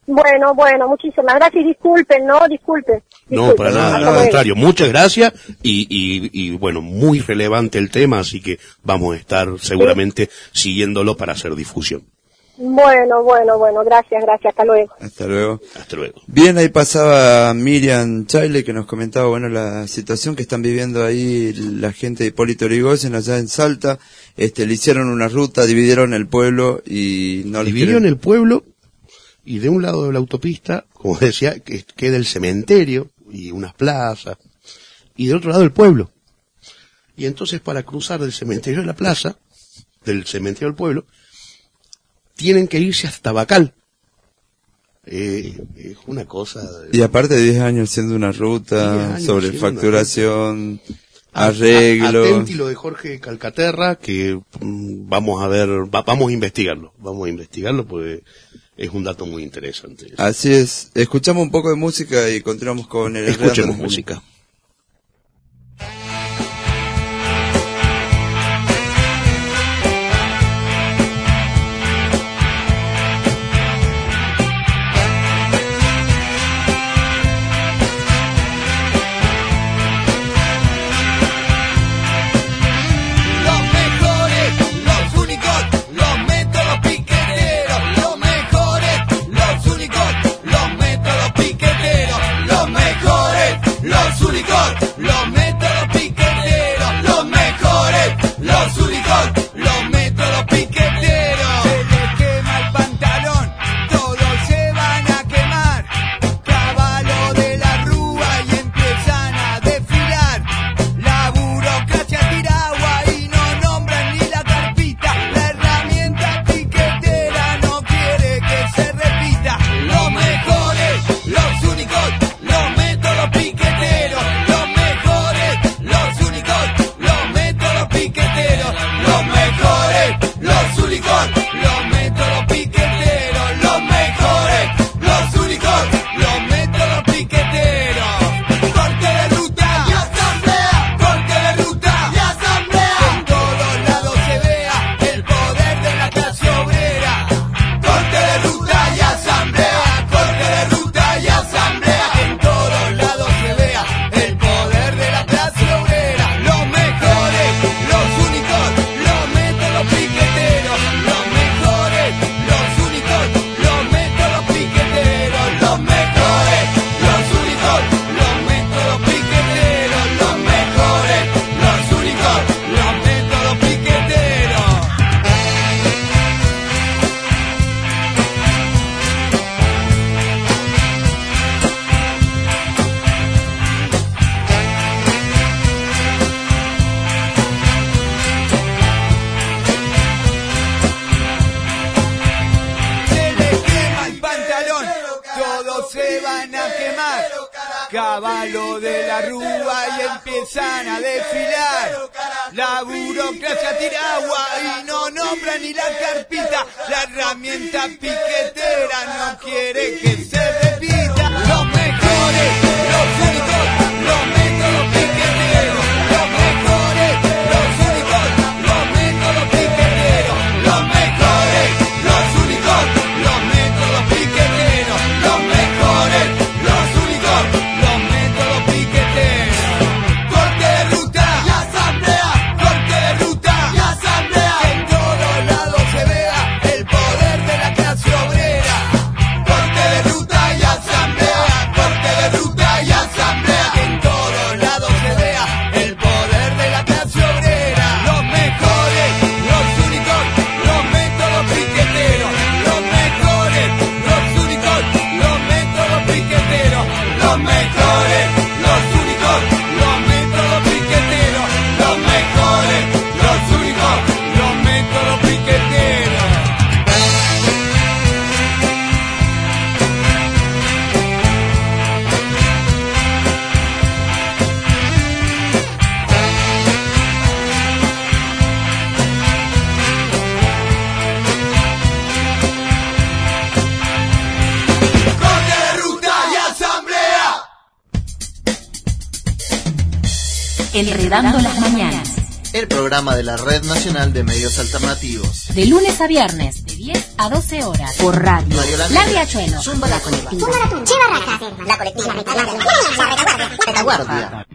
Bueno, bueno, muchísimas gracias y disculpen, no, disculpen. No, para nada, al contrario. Muchas gracias y, y, y, bueno, muy relevante el tema, así que vamos a estar seguramente siguiéndolo para hacer difusión. Bueno, bueno, bueno, gracias, gracias, hasta luego. Hasta luego. Hasta luego. Bien, ahí pasaba Miriam Chaile que nos comentaba, bueno, la situación que están viviendo ahí la gente de Hipólito Yrigoyen allá en Salta. Este, le hicieron una ruta, dividieron el pueblo y no Dividieron el pueblo y de un lado de la autopista, como decía, que queda el cementerio y unas plazas, y del otro lado el pueblo. Y entonces para cruzar del cementerio a la plaza, del cementerio al pueblo, tienen que irse hasta Bacal. Eh, es una cosa... de- Y aparte de 10 años haciendo una 10 ruta sobre facturación, A- arreglo. Atenti lo de Jorge Calcaterra, que mm, vamos a ver, va- vamos a investigarlo, vamos a investigarlo porque es un dato muy interesante. Así es. Escuchamos un poco de música y continuamos con el Escuchemos música. Programa de la Red Nacional de Medios Alternativos. De lunes a viernes, de 10 a 12 horas. Por radio. Radio La La. Riachuelo. Zumba la colectiva. La colectiva. La retaguardia. La Retaguardia.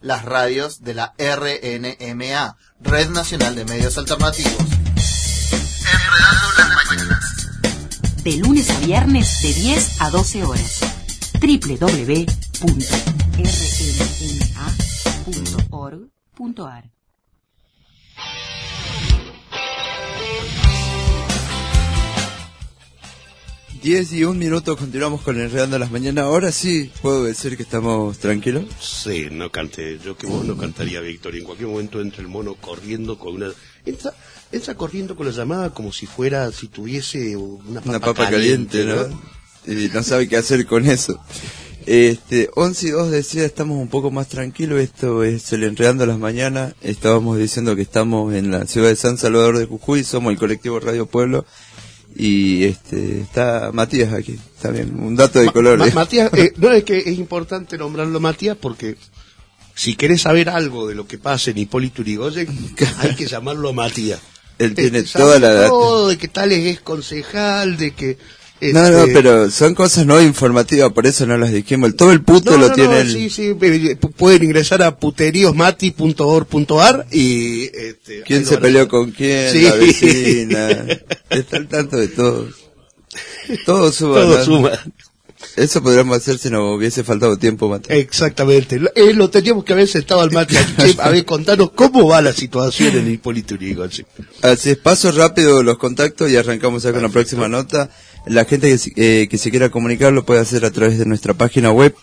Las radios de la RNMA, Red Nacional de Medios Alternativos. Enredando las mañanas. De lunes a viernes, de 10 a 12 horas. www.rnma.org.ar 10 y un minuto, continuamos con Enredando las Mañanas. Ahora sí, ¿puedo decir que estamos tranquilos? Sí, no canté. Yo que vos no cantaría Victoria. En cualquier momento entra el mono corriendo con una... Entra, entra corriendo con la llamada como si fuera, si tuviese una papa, Una papa caliente, ¿no? Y no sabe qué hacer con eso. Este, 11 y 2 decía, estamos un poco más tranquilos, esto es el Enredando las Mañanas, estábamos diciendo que estamos en la ciudad de San Salvador de Jujuy, somos el colectivo Radio Pueblo, y este, está Matías aquí, también, un dato de Ma-. Ma- Matías, eh, no es que es importante nombrarlo Matías porque si querés saber algo de lo que pasa en Hipólito Yrigoyen, hay que llamarlo Matías. Él tiene Sabe toda la data. todo, de que Tales es concejal, de que... No, no, este, pero son cosas no informativas, por eso no las dijimos. Todo el puto No, lo no, tiene no, el- sí, sí, eh, pu- pueden ingresar a puteriosmati.org.ar y... Este, quién se peleó con quién, Sí. la vecina. Está al tanto de todo. Todo suma. Todo suma. Eso podríamos hacer si no hubiese faltado tiempo, Mateo. Exactamente. Lo, eh, lo teníamos que haber sentado al mate. A ver, contanos cómo va la situación en Hipólito Yrigoyen. Así es, paso rápido los contactos y arrancamos ya con la próxima nota. La gente que, eh, que se quiera comunicar lo puede hacer a través de nuestra página web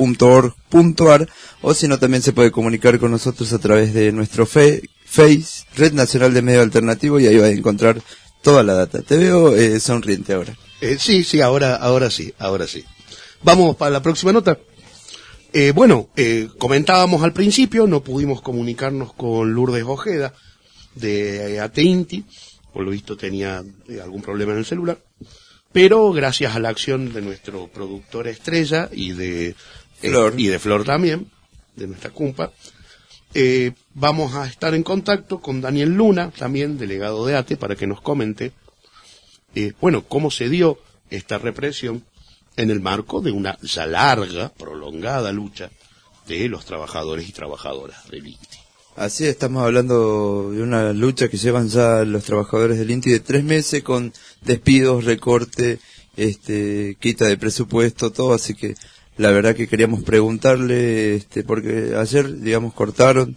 www.rnma.org.ar o si no también se puede comunicar con nosotros a través de nuestro fe- Face, Red Nacional de Medio Alternativo y ahí va a encontrar toda la data. Te veo eh, sonriente ahora. Eh, sí, sí, ahora, ahora sí, ahora sí. Vamos para la próxima nota. Eh, bueno, eh, comentábamos al principio, no pudimos comunicarnos con Lourdes Ojeda de eh, Ateinti, por lo visto tenía eh, algún problema en el celular, pero gracias a la acción de nuestro productor estrella y de eh, Flor. y de Flor también, de nuestra cumpa, eh, vamos a estar en contacto con Daniel Luna, también delegado de ATE, para que nos comente eh, bueno, cómo se dio esta represión en el marco de una ya larga, prolongada lucha de los trabajadores y trabajadoras del INTI. Así es, estamos hablando de una lucha que llevan ya los trabajadores del INTI de tres meses con despidos, recorte, este, quita de presupuesto, todo, así que la verdad que queríamos preguntarle, este, porque ayer, digamos, cortaron,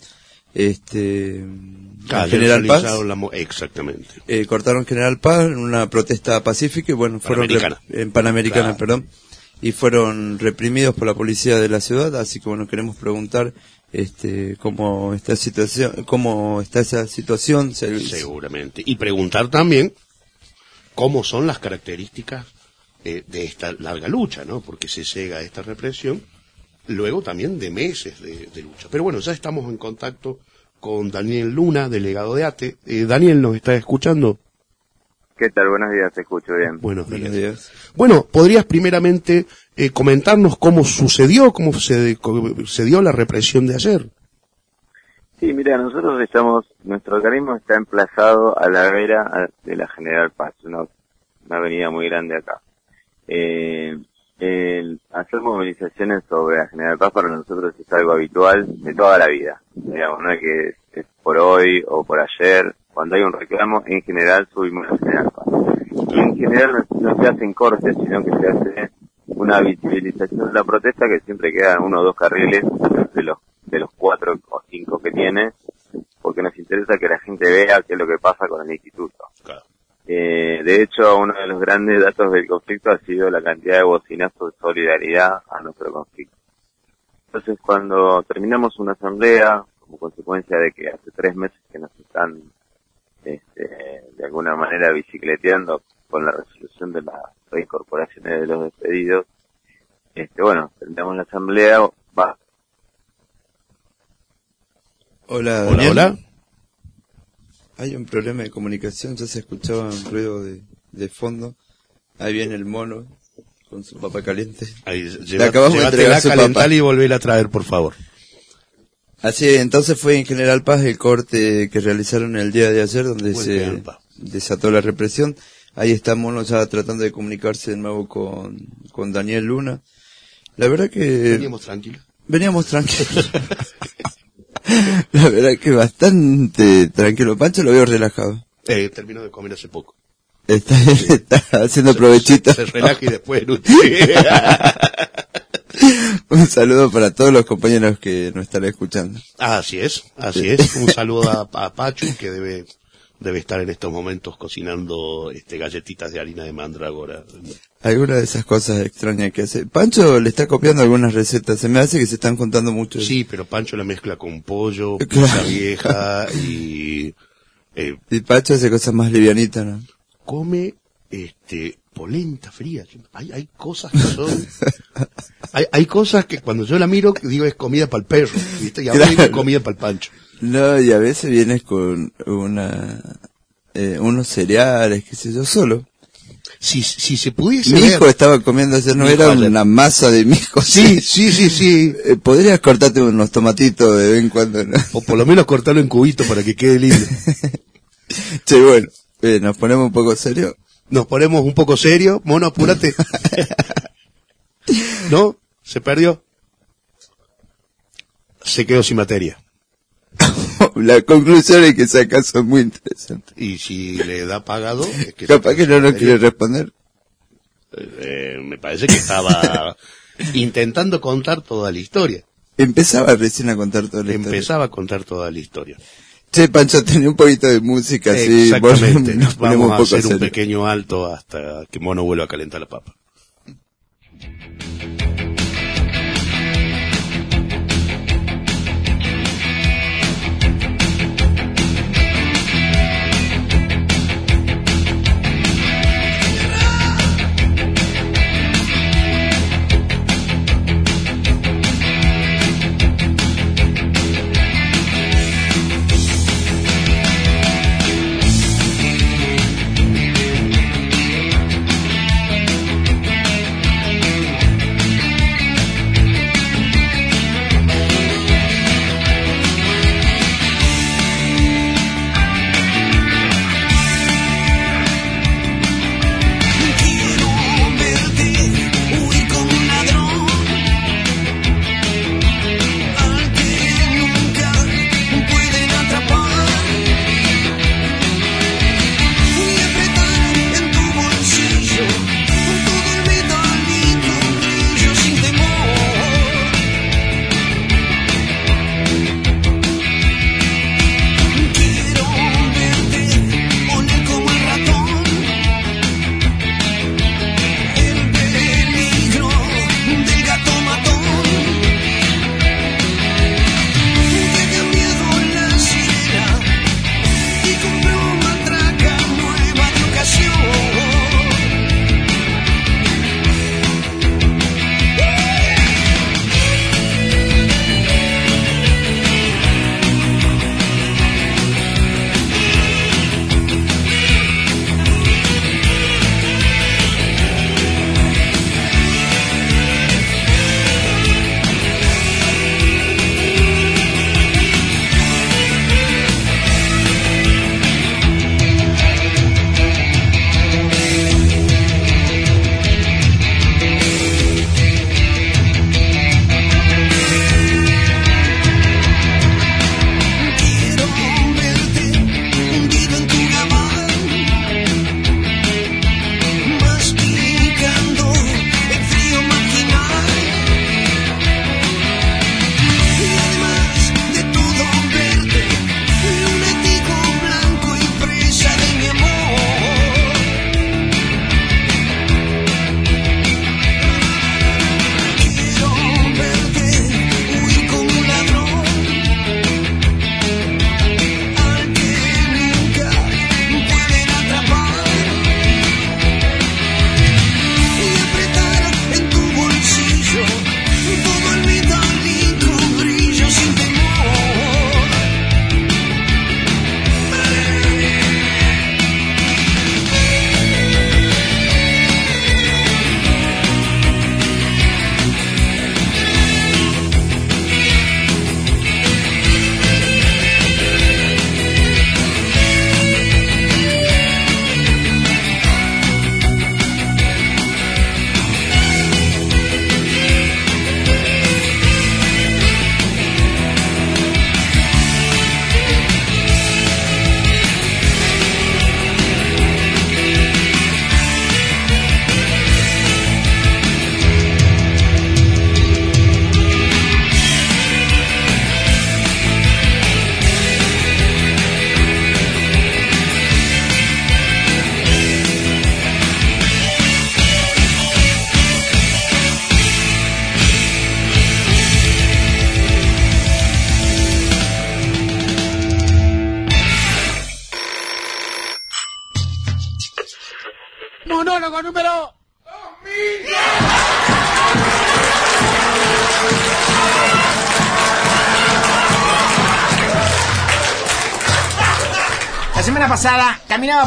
este, en General Paz, la Exactamente. eh, cortaron General Paz en una protesta pacífica y bueno, fueron Panamericana. en Panamericana, Claro. perdón, y fueron reprimidos por la policía de la ciudad, así que bueno, queremos preguntar este cómo está situación, cómo está esa situación, se- Seguramente. Y preguntar también cómo son las características de esta larga lucha, ¿no? Porque se llega a esta represión, luego también de meses de, de lucha. Pero bueno, ya estamos en contacto con Daniel Luna, delegado de ATE. Eh, Daniel, ¿nos está escuchando? ¿Qué tal? Buenos días, te escucho bien. Buenos días. Bueno, ¿podrías primeramente eh, comentarnos cómo sucedió, cómo se, cómo se dio la represión de ayer? Sí, mira, nosotros estamos, nuestro organismo está emplazado a la vera de la General Paz, una, una avenida muy grande acá. Eh, el hacer movilizaciones sobre la General Paz para nosotros es algo habitual de toda la vida. Digamos, no es que es por hoy o por ayer. Cuando hay un reclamo, en general subimos la Paz. Y en general no, no se hacen cortes, sino que se hace una visibilización de la protesta que siempre quedan uno o dos carriles de los de los cuatro o cinco que tiene, porque nos interesa que la gente vea qué es lo que pasa con el instituto. Eh, de hecho, uno de los grandes datos del conflicto ha sido la cantidad de bocinazos de solidaridad a nuestro conflicto. Entonces, cuando terminamos una asamblea, como consecuencia de que hace tres meses que nos están este, de alguna manera bicicleteando con la resolución de las reincorporaciones de los despedidos, este, bueno, terminamos la asamblea, va, Hola, Hola, Daniel. hola. Hay un problema de comunicación, ya se escuchaba un ruido de, de fondo. Ahí viene el mono con su papa caliente. Ahí, Le lleva- acabamos de entregar su calentala papa. y volver a traer, por favor. Así, entonces fue en General Paz el corte que realizaron el día de ayer donde Fue se desató la represión. Ahí está Mono ya tratando de comunicarse de nuevo con, con Daniel Luna. La verdad que... Veníamos tranquilos. Veníamos tranquilos. La verdad que bastante tranquilo. Pancho lo veo relajado. Eh, terminó de comer hace poco. Está, está haciendo provechito. Se relaja y después... Un saludo para todos los compañeros que nos están escuchando. así es, así es. Un saludo a, a Pachu, que debe debe estar en estos momentos cocinando este galletitas de harina de mandrágora. Alguna de esas cosas extrañas que hace. Pancho le está copiando algunas recetas. Se me hace que se están juntando mucho. Sí, pero Pancho la mezcla con pollo, Claro. pizza vieja y eh, Y Pancho hace cosas más livianitas, ¿no? come este polenta fría. Hay, hay cosas que son... Hay, hay cosas que cuando yo la miro digo es comida para el perro, ¿viste? Y ahora Claro. digo comida para el Pancho. No, y a veces vienes con una, eh, unos cereales, qué sé yo, solo. Si, si se pudiese Mi ver- hijo estaba comiendo ayer, no Mi era una masa de mi hijo. Sí, sí, sí, sí. Eh, Podrías cortarte unos tomatitos de vez en cuando, ¿no? O por lo menos cortarlo en cubitos para que quede lindo. Che, bueno, eh, nos ponemos un poco serio. Nos ponemos un poco serios. Mono, apúrate. ¿No? ¿Se perdió? Se quedó sin materia. La conclusión es que caso es muy interesante. Y si le da pagado... es que Capaz que no nos quiere responder. Eh, me parece que estaba intentando contar toda la historia. Empezaba recién a contar toda la historia. Empezaba a contar toda la historia. Che, Pancho, tenía un poquito de música, así. Exactamente. nos Vamos a un poco hacer un pequeño alto hasta que Mono vuelva a calentar la papa.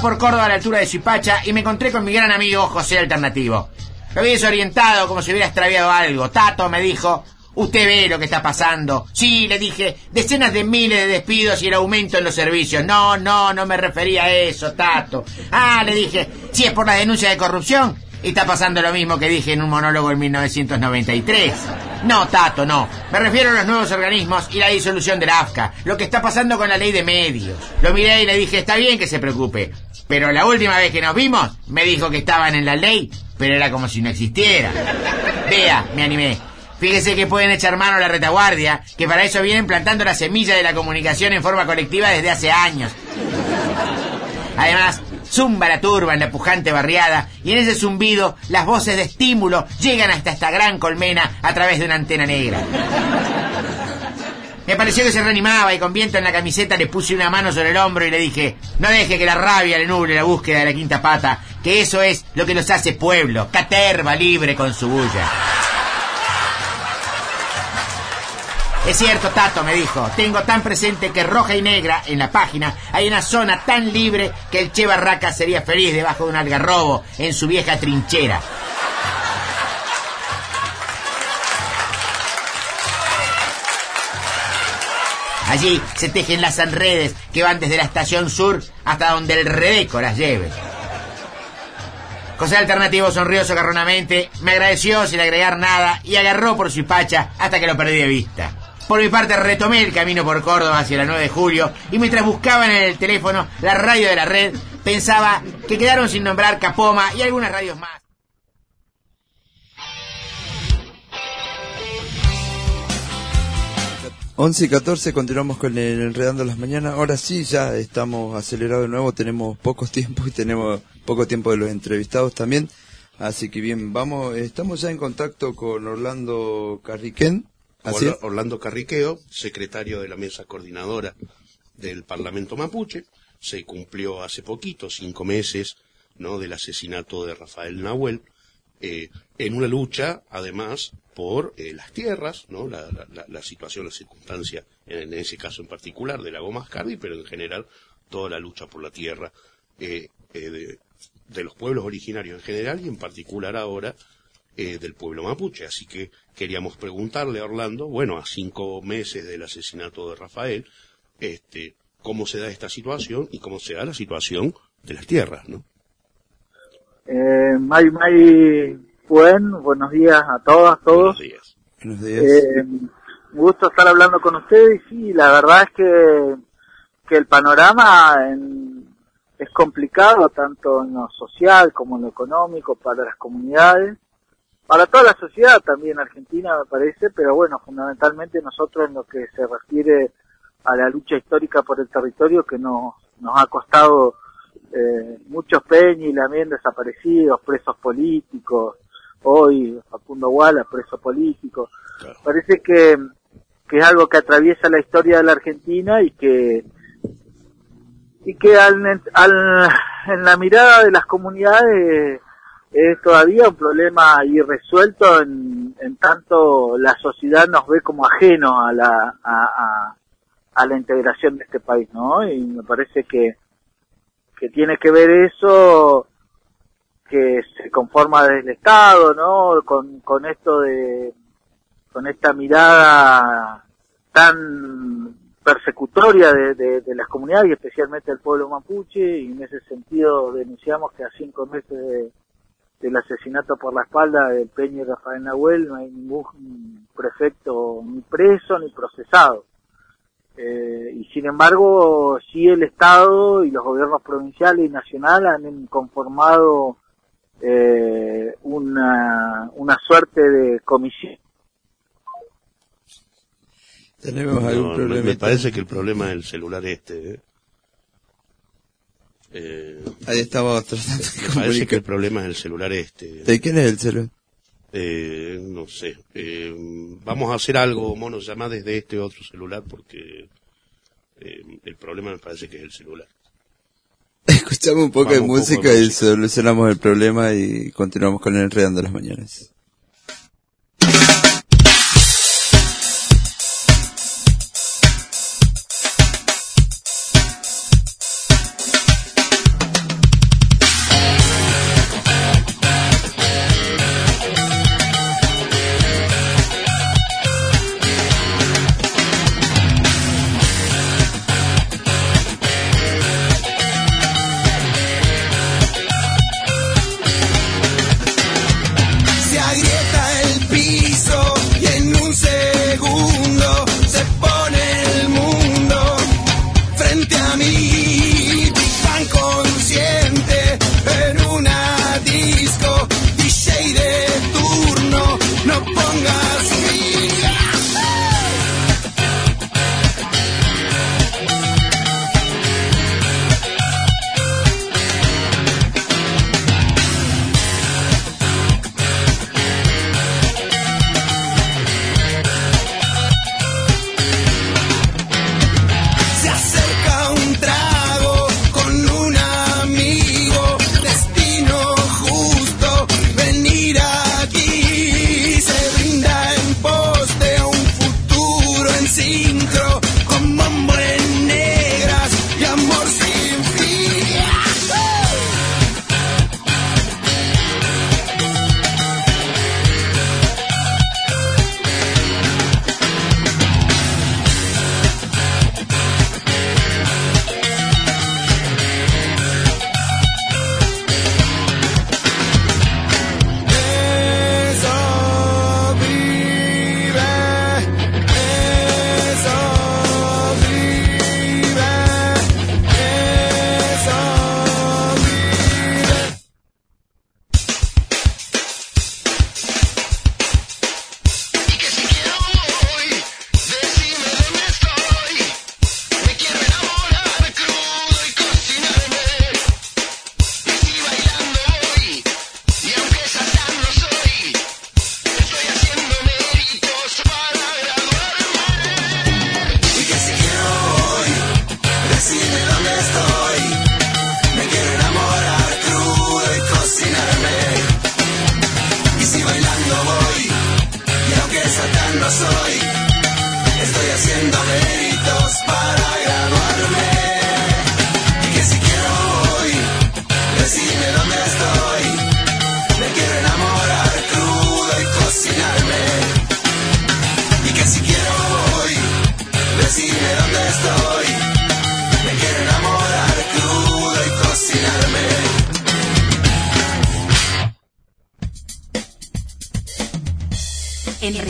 Por Córdoba a la altura de Chipacha y me encontré con mi gran amigo José Alternativo. Lo vi desorientado como si hubiera extraviado algo. Tato me dijo, usted ve lo que está pasando. Sí, le dije, decenas de miles de despidos y el aumento en los servicios. No, no, no me refería a eso, Tato. Ah, le dije, si es por la denuncia de corrupción, y está pasando lo mismo que dije en un monólogo en 1993. No, Tato, no. Me refiero a los nuevos organismos y la disolución de la AFCA. Lo que está pasando con la ley de medios. Lo miré y le dije, está bien que se preocupe. Pero la última vez que nos vimos, me dijo que estaban en la ley, pero era como si no existiera. Vea, me animé. Fíjese que pueden echar mano a la retaguardia, que para eso vienen plantando la semilla de la comunicación en forma colectiva desde hace años. Además, zumba la turba en la pujante barriada y en ese zumbido las voces de estímulo llegan hasta esta gran colmena a través de una antena negra. Me pareció que se reanimaba y con viento en la camiseta le puse una mano sobre el hombro y le dije, no deje que la rabia le nuble la búsqueda de la quinta pata, que eso es lo que nos hace pueblo, caterva libre con su bulla. Es cierto, Tato, me dijo, tengo tan presente que roja y negra en la página hay una zona tan libre que el Che Barraca sería feliz debajo de un algarrobo en su vieja trinchera. Allí se tejen las enredes que van desde la estación sur hasta donde el Redeco las lleve. José Alternativo sonrió socarronamente, me agradeció sin agregar nada y agarró por su pacha hasta que lo perdí de vista. Por mi parte retomé el camino por Córdoba hacia la 9 de julio y mientras buscaban en el teléfono la radio de la red, pensaba que quedaron sin nombrar Capoma y algunas radios más. Once y 14, continuamos con el Enredando las Mañanas. Ahora sí, ya estamos acelerados de nuevo, tenemos pocos tiempos y tenemos poco tiempo de los entrevistados también. Así que bien, vamos, estamos ya en contacto con Orlando Carriquén. Así. Orlando Carriqueo, secretario de la mesa coordinadora del Parlamento Mapuche. Se cumplió hace poquito, cinco meses, ¿no? del asesinato de Rafael Nahuel, eh, en una lucha, además, por eh, las tierras, ¿no? La, la- la situación, la circunstancia, en, ese caso en particular, de Lago Mascardi, pero en general toda la lucha por la tierra eh, eh, de, de los pueblos originarios en general y en particular ahora eh, del pueblo mapuche. Así que queríamos preguntarle a Orlando, bueno, a cinco meses del asesinato de Rafael, este, cómo se da esta situación y cómo se da la situación de las tierras, ¿no? Eh, May May Buen, buenos días a todas, todos. Buenos días. Buenos días. Eh, un gusto estar hablando con ustedes y sí, la verdad es que, que el panorama en- es complicado tanto en lo social como en lo económico para las comunidades, para toda la sociedad también argentina me parece, pero bueno, fundamentalmente nosotros en lo que se refiere a la lucha histórica por el territorio que nos, nos ha costado eh, muchos peñas y también desaparecidos, presos políticos, hoy Facundo Guala, preso político. Parece que, que es algo que atraviesa la historia de la Argentina y que y que al, al- en la mirada de las comunidades es todavía un problema irresuelto en, en tanto la sociedad nos ve como ajenos a la a, a- a la integración de este país, ¿no? Y me parece que que tiene que ver eso que se conforma desde el Estado, ¿no? Con, con esto de, con esta mirada tan persecutoria de, las comunidades y especialmente del pueblo mapuche y en ese sentido denunciamos que a cinco meses de- del asesinato por la espalda del Peña Rafael Nahuel no hay ningún prefecto ni preso ni procesado. Eh, y sin embargo, sí el Estado y los gobiernos provinciales y nacionales han conformado eh, una, una suerte de comisión. Tenemos algún No, problema. Me parece que el problema es el celular este. ¿eh? Eh, Ahí estamos tratando de me parece que el problema es el celular este. ¿De quién es el celular? Eh, no sé. Eh, vamos a hacer algo, mono, llama desde este otro celular porque eh, el problema me parece que es el celular. Escuchamos un poco Vamos de poco música de y solucionamos el problema y continuamos con el enredando las mañanas.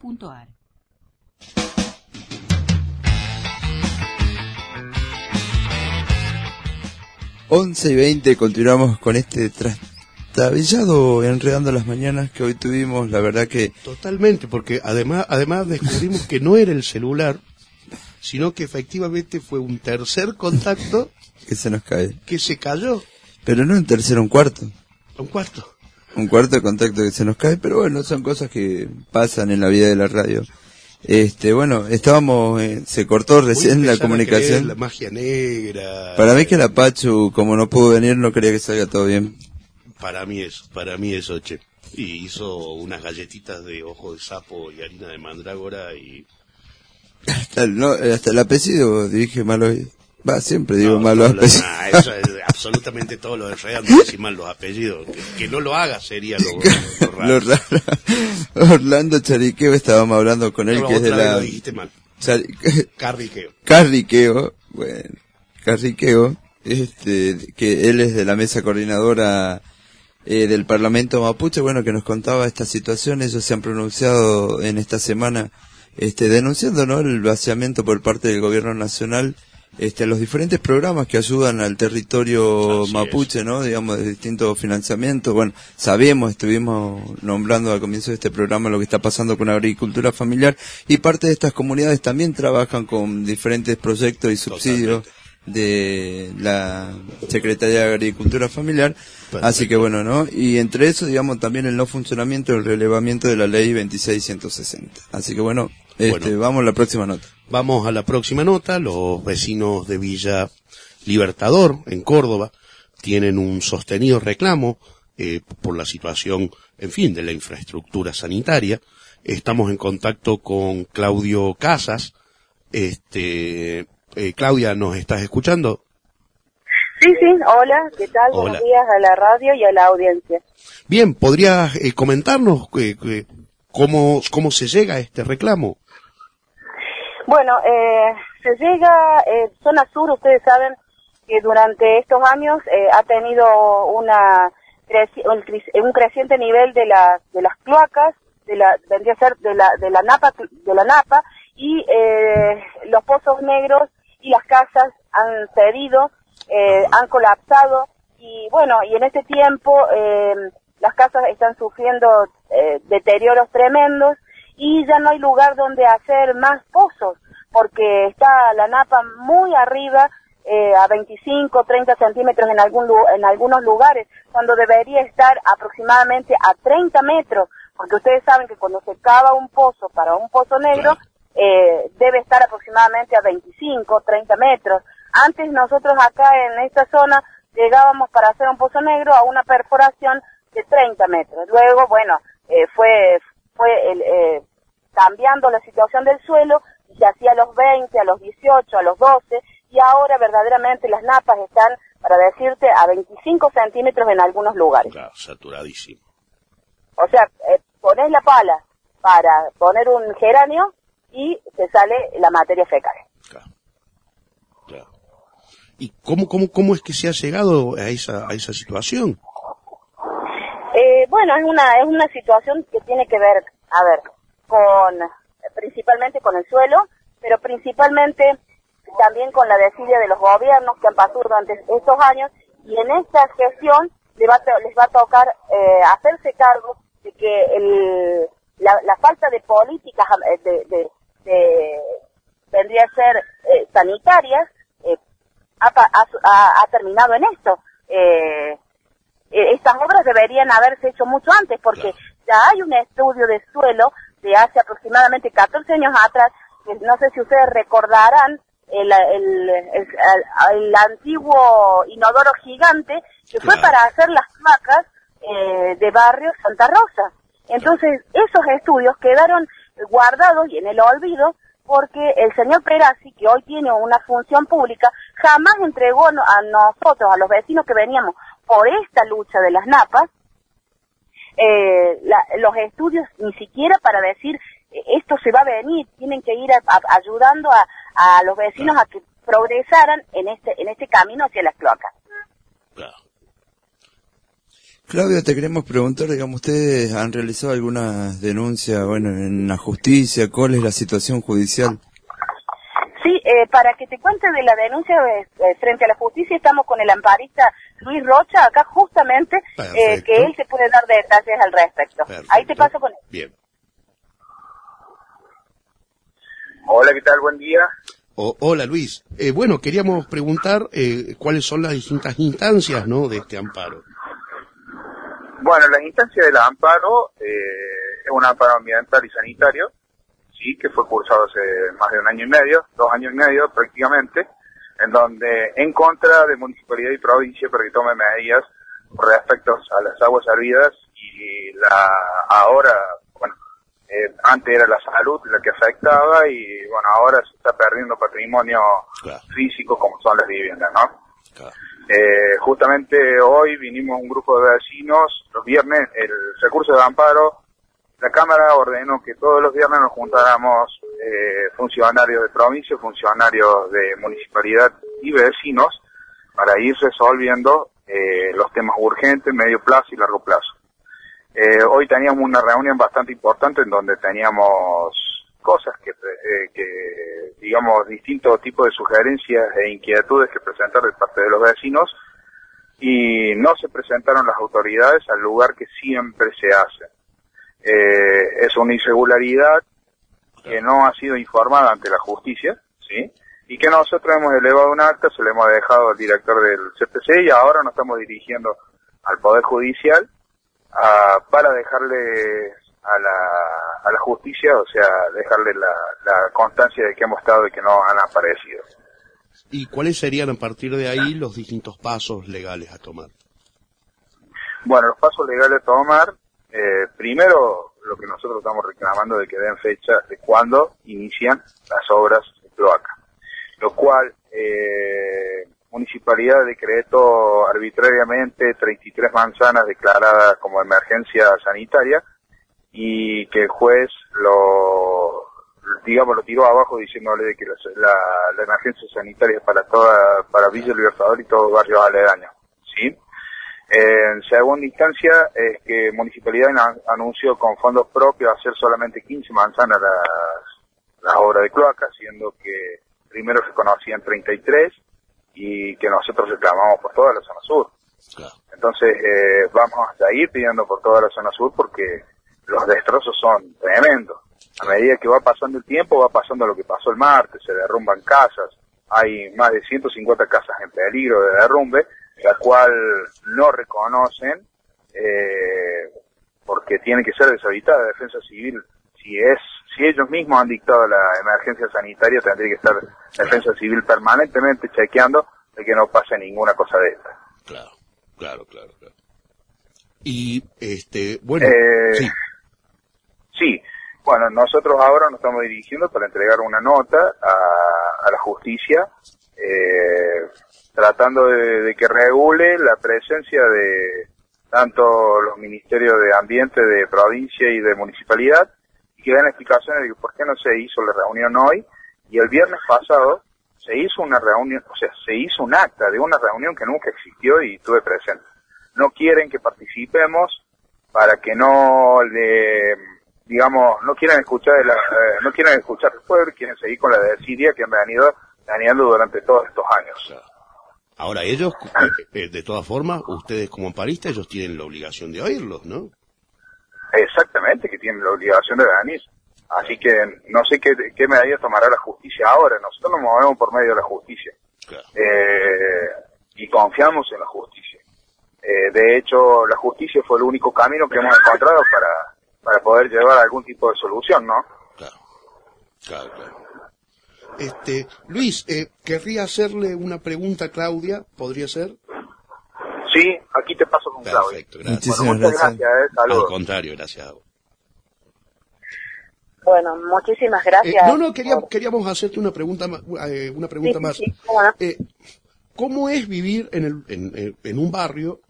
www.rnma.org.ar 11 y 20 continuamos con este trastabillado enredando las mañanas que hoy tuvimos. La verdad que Totalmente, porque además, además descubrimos que no era el celular, sino que efectivamente fue un tercer contacto que se nos cae. que se cayó. Pero no un tercero, un cuarto. Un cuarto. Un cuarto de contacto que se nos cae, pero bueno, son cosas que pasan en la vida de la radio. Este, bueno, estábamos, eh, se cortó recién la comunicación. La magia negra. Para mí que la Pachu, como no pudo venir, no quería que salga todo bien. Para mí eso, para mí eso, che. Y hizo unas galletitas de ojo de sapo y harina de mandrágora y... Hasta el, no, hasta el apellido dije malo. Va, siempre digo No, malo todo lo- apellido. nah, eso es absolutamente todo lo decir mal los apellidos. Que, que no lo haga sería lo, lo raro. Lo raro. Orlando Chariqueo, estábamos hablando con él, que es de la... lo dijiste mal. Carriqueo. Carriqueo, bueno, Carriqueo, este, que él es de la mesa coordinadora eh, del Parlamento Mapuche, bueno, que nos contaba esta situación, ellos se han pronunciado en esta semana, este, denunciando, ¿no?, el vaciamiento por parte del gobierno nacional este, los diferentes programas que ayudan al territorio mapuche, ¿no? Digamos, de distintos financiamientos. Bueno, sabemos, estuvimos nombrando al comienzo de este programa lo que está pasando con la agricultura familiar y parte de estas comunidades también trabajan con diferentes proyectos y subsidios de la Secretaría de Agricultura Familiar. Así que bueno, ¿no? Y entre eso, digamos, también el no funcionamiento, el relevamiento de la ley 26160. Así que bueno, este, vamos a la próxima nota. Vamos a la próxima nota. Los vecinos de Villa Libertador, en Córdoba, tienen un sostenido reclamo eh, por la situación, en fin, de la infraestructura sanitaria. Estamos en contacto con Claudio Casas. Este, eh, Claudia, ¿nos estás escuchando? Sí, sí, hola, ¿qué tal? Buenos días a la radio y a la audiencia. Bien, ¿podrías eh, comentarnos eh, eh, cómo, cómo se llega a este reclamo? Bueno, eh, se llega, eh, zona sur, ustedes saben que durante estos años eh, ha tenido una un creciente nivel de las de las cloacas, de la vendría a ser de la de la napa de la napa y eh, los pozos negros y las casas han cedido, eh, han colapsado y bueno y en este tiempo eh, las casas están sufriendo eh, deterioros tremendos y ya no hay lugar donde hacer más pozos porque está la napa muy arriba eh, a 25, 30 centímetros en, algún, en algunos lugares, cuando debería estar aproximadamente a 30 metros, porque ustedes saben que cuando se cava un pozo para un pozo negro, eh, debe estar aproximadamente a 25, 30 metros. Antes nosotros acá en esta zona llegábamos para hacer un pozo negro a una perforación de 30 metros. Luego, bueno, eh, fue, fue el, eh, cambiando la situación del suelo, y se hacía a los 20, a los 18, a los 12, y ahora verdaderamente las napas están, para decirte, a 25 centímetros en algunos lugares. Claro, saturadísimo. O sea, eh, pones la pala para poner un geranio y te sale la materia fecal. ¿Y cómo, cómo, cómo es que se ha llegado a esa, a esa situación? Eh, bueno, es una, es una situación que tiene que ver, a ver, con, principalmente con el suelo, pero principalmente también con la desidia de los gobiernos que han pasado durante estos años y en esta gestión les va, a to- les va a tocar eh, hacerse cargo de que el, la, la falta de políticas eh, de, de, de- vendría a ser eh, sanitarias eh, ha, ha- ha terminado en esto. Eh, eh, estas obras deberían haberse hecho mucho antes porque ya hay un estudio de suelo de hace aproximadamente 14 años atrás, no sé si ustedes recordarán el, el, el- antiguo inodoro gigante que fue para hacer las placas eh, de barrio Santa Rosa. Entonces, esos estudios quedaron guardados y en el olvido porque el señor Perazzi, que hoy tiene una función pública, jamás entregó a nosotros, a los vecinos que veníamos por esta lucha de las napas, eh, la- los estudios ni siquiera para decir eh, esto se va a venir, tienen que ir a- a- ayudando a, a los vecinos a que progresaran en este en este camino hacia las cloacas. Claudia, te queremos preguntar, digamos, ustedes han realizado alguna denuncia, bueno, en la justicia, ¿cuál es la situación judicial? Sí, eh, para que te cuente de la denuncia eh, eh, frente a la justicia, estamos con el amparista Luis Rocha, acá justamente, eh, que él te puede dar detalles al respecto. Ahí te paso con él. Bien. Hola, ¿qué tal? Buen día. O- hola Luis. Eh, bueno, queríamos preguntar eh, cuáles son las distintas instancias ¿no? de este amparo. Bueno, la instancia del amparo eh, es un amparo ambiental y sanitario, sí, que fue cursado hace más de un año y medio, dos años y medio prácticamente, en donde en contra de municipalidad y provincia para que tome medidas respecto a las aguas servidas y la ahora, bueno, eh, antes era la salud la que afectaba y bueno, ahora se está perdiendo patrimonio físico como son las viviendas, ¿no? Eh, justamente hoy vinimos un grupo de vecinos, los viernes, el recurso de amparo, la Cámara ordenó que todos los viernes nos juntáramos eh, funcionarios de provincia, funcionarios de municipalidad y vecinos para ir resolviendo eh, los temas urgentes, medio plazo y largo plazo. Eh, hoy teníamos una reunión bastante importante en donde teníamos cosas que, que, digamos, distintos tipos de sugerencias e inquietudes que presentar de parte de los vecinos y no se presentaron las autoridades al lugar que siempre se hace. Eh, es una irregularidad que no ha sido informada ante la justicia, ¿sí? Y que nosotros hemos elevado un acta, se le hemos dejado al director del CPC y ahora nos estamos dirigiendo al Poder Judicial ah, para dejarle a la, a la justicia, o sea, dejarle la, la constancia de que hemos estado y que no han aparecido. ¿Y cuáles serían a partir de ahí los distintos pasos legales a tomar? Bueno, los pasos legales a tomar, eh, primero lo que nosotros estamos reclamando de que den fecha de cuándo inician las obras de cloaca, lo cual eh, municipalidad decretó arbitrariamente 33 manzanas declaradas como emergencia sanitaria y que el juez lo digamos lo tiró abajo diciéndole de que la, la, emergencia sanitaria es para toda para Villa Libertador y todo barrio aledaño sí en segunda instancia es que Municipalidad anunció con fondos propios hacer solamente 15 manzanas las, las obras de cloaca, siendo que primero se conocían 33 y que nosotros reclamamos por toda la zona sur. Entonces eh, vamos a seguir pidiendo por toda la zona sur porque los destrozos son tremendos. A medida que va pasando el tiempo, va pasando lo que pasó el martes, se derrumban casas, hay más de 150 casas en peligro de derrumbe, la cual no reconocen eh, porque tiene que ser deshabitada. Defensa Civil, si es si ellos mismos han dictado la emergencia sanitaria, tendría que estar Defensa Civil permanentemente chequeando de que no pase ninguna cosa de esta. Claro, claro, claro. claro. Y, este, bueno, Eh, sí. Sí, bueno, nosotros ahora nos estamos dirigiendo para entregar una nota a, a la justicia, eh, tratando de, de que regule la presencia de tanto los ministerios de ambiente de provincia y de municipalidad y que den explicaciones de por qué no se hizo la reunión hoy y el viernes pasado se hizo una reunión, o sea, se hizo un acta de una reunión que nunca existió y estuve presente. No quieren que participemos para que no le, digamos, no quieren escuchar, de la- eh, no quieren escuchar el pueblo, quieren seguir con la desidia que han venido teniendo durante todos estos años. Ahora ellos, eh, de todas formas, ustedes como amparistas, ellos tienen la obligación de oírlos, ¿no? Exactamente, que tienen la obligación de venir. Así que no sé qué, qué medida tomará la justicia ahora. Nosotros nos movemos por medio de la justicia. Eh, y confiamos en la justicia. Eh, de hecho, la justicia fue el único camino que hemos encontrado para, para poder llevar algún tipo de solución, ¿no? Claro, claro. Este, Luis, eh, querría hacerle una pregunta a Claudia, ¿podría ser? Sí, aquí te paso con Claudia. Perfecto, gracias. Muchísimas Bueno, muchas gracias. gracias, eh, saludos. Al contrario, gracias a vos. Bueno, muchísimas Eh, gracias. no, no, quería- queríamos hacerte una pregunta, eh, una pregunta Sí, más. sí, sí, cómo no. Eh, ¿Cómo es vivir en, el, en, en- en un barrio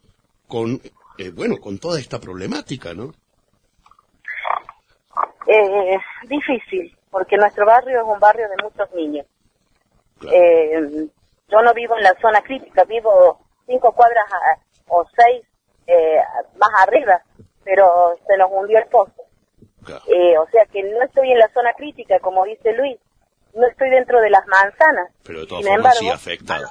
con, eh, bueno, con toda esta problemática, no? Eh, difícil, porque nuestro barrio es un barrio de muchos niños. Eh, yo no vivo en la zona crítica, vivo cinco cuadras a- o seis eh, más arriba, pero se nos hundió el pozo. Eh, o sea que no estoy en la zona crítica, como dice Luis, no estoy dentro de las manzanas. Pero de todas Sin formas embargo, sí afectada.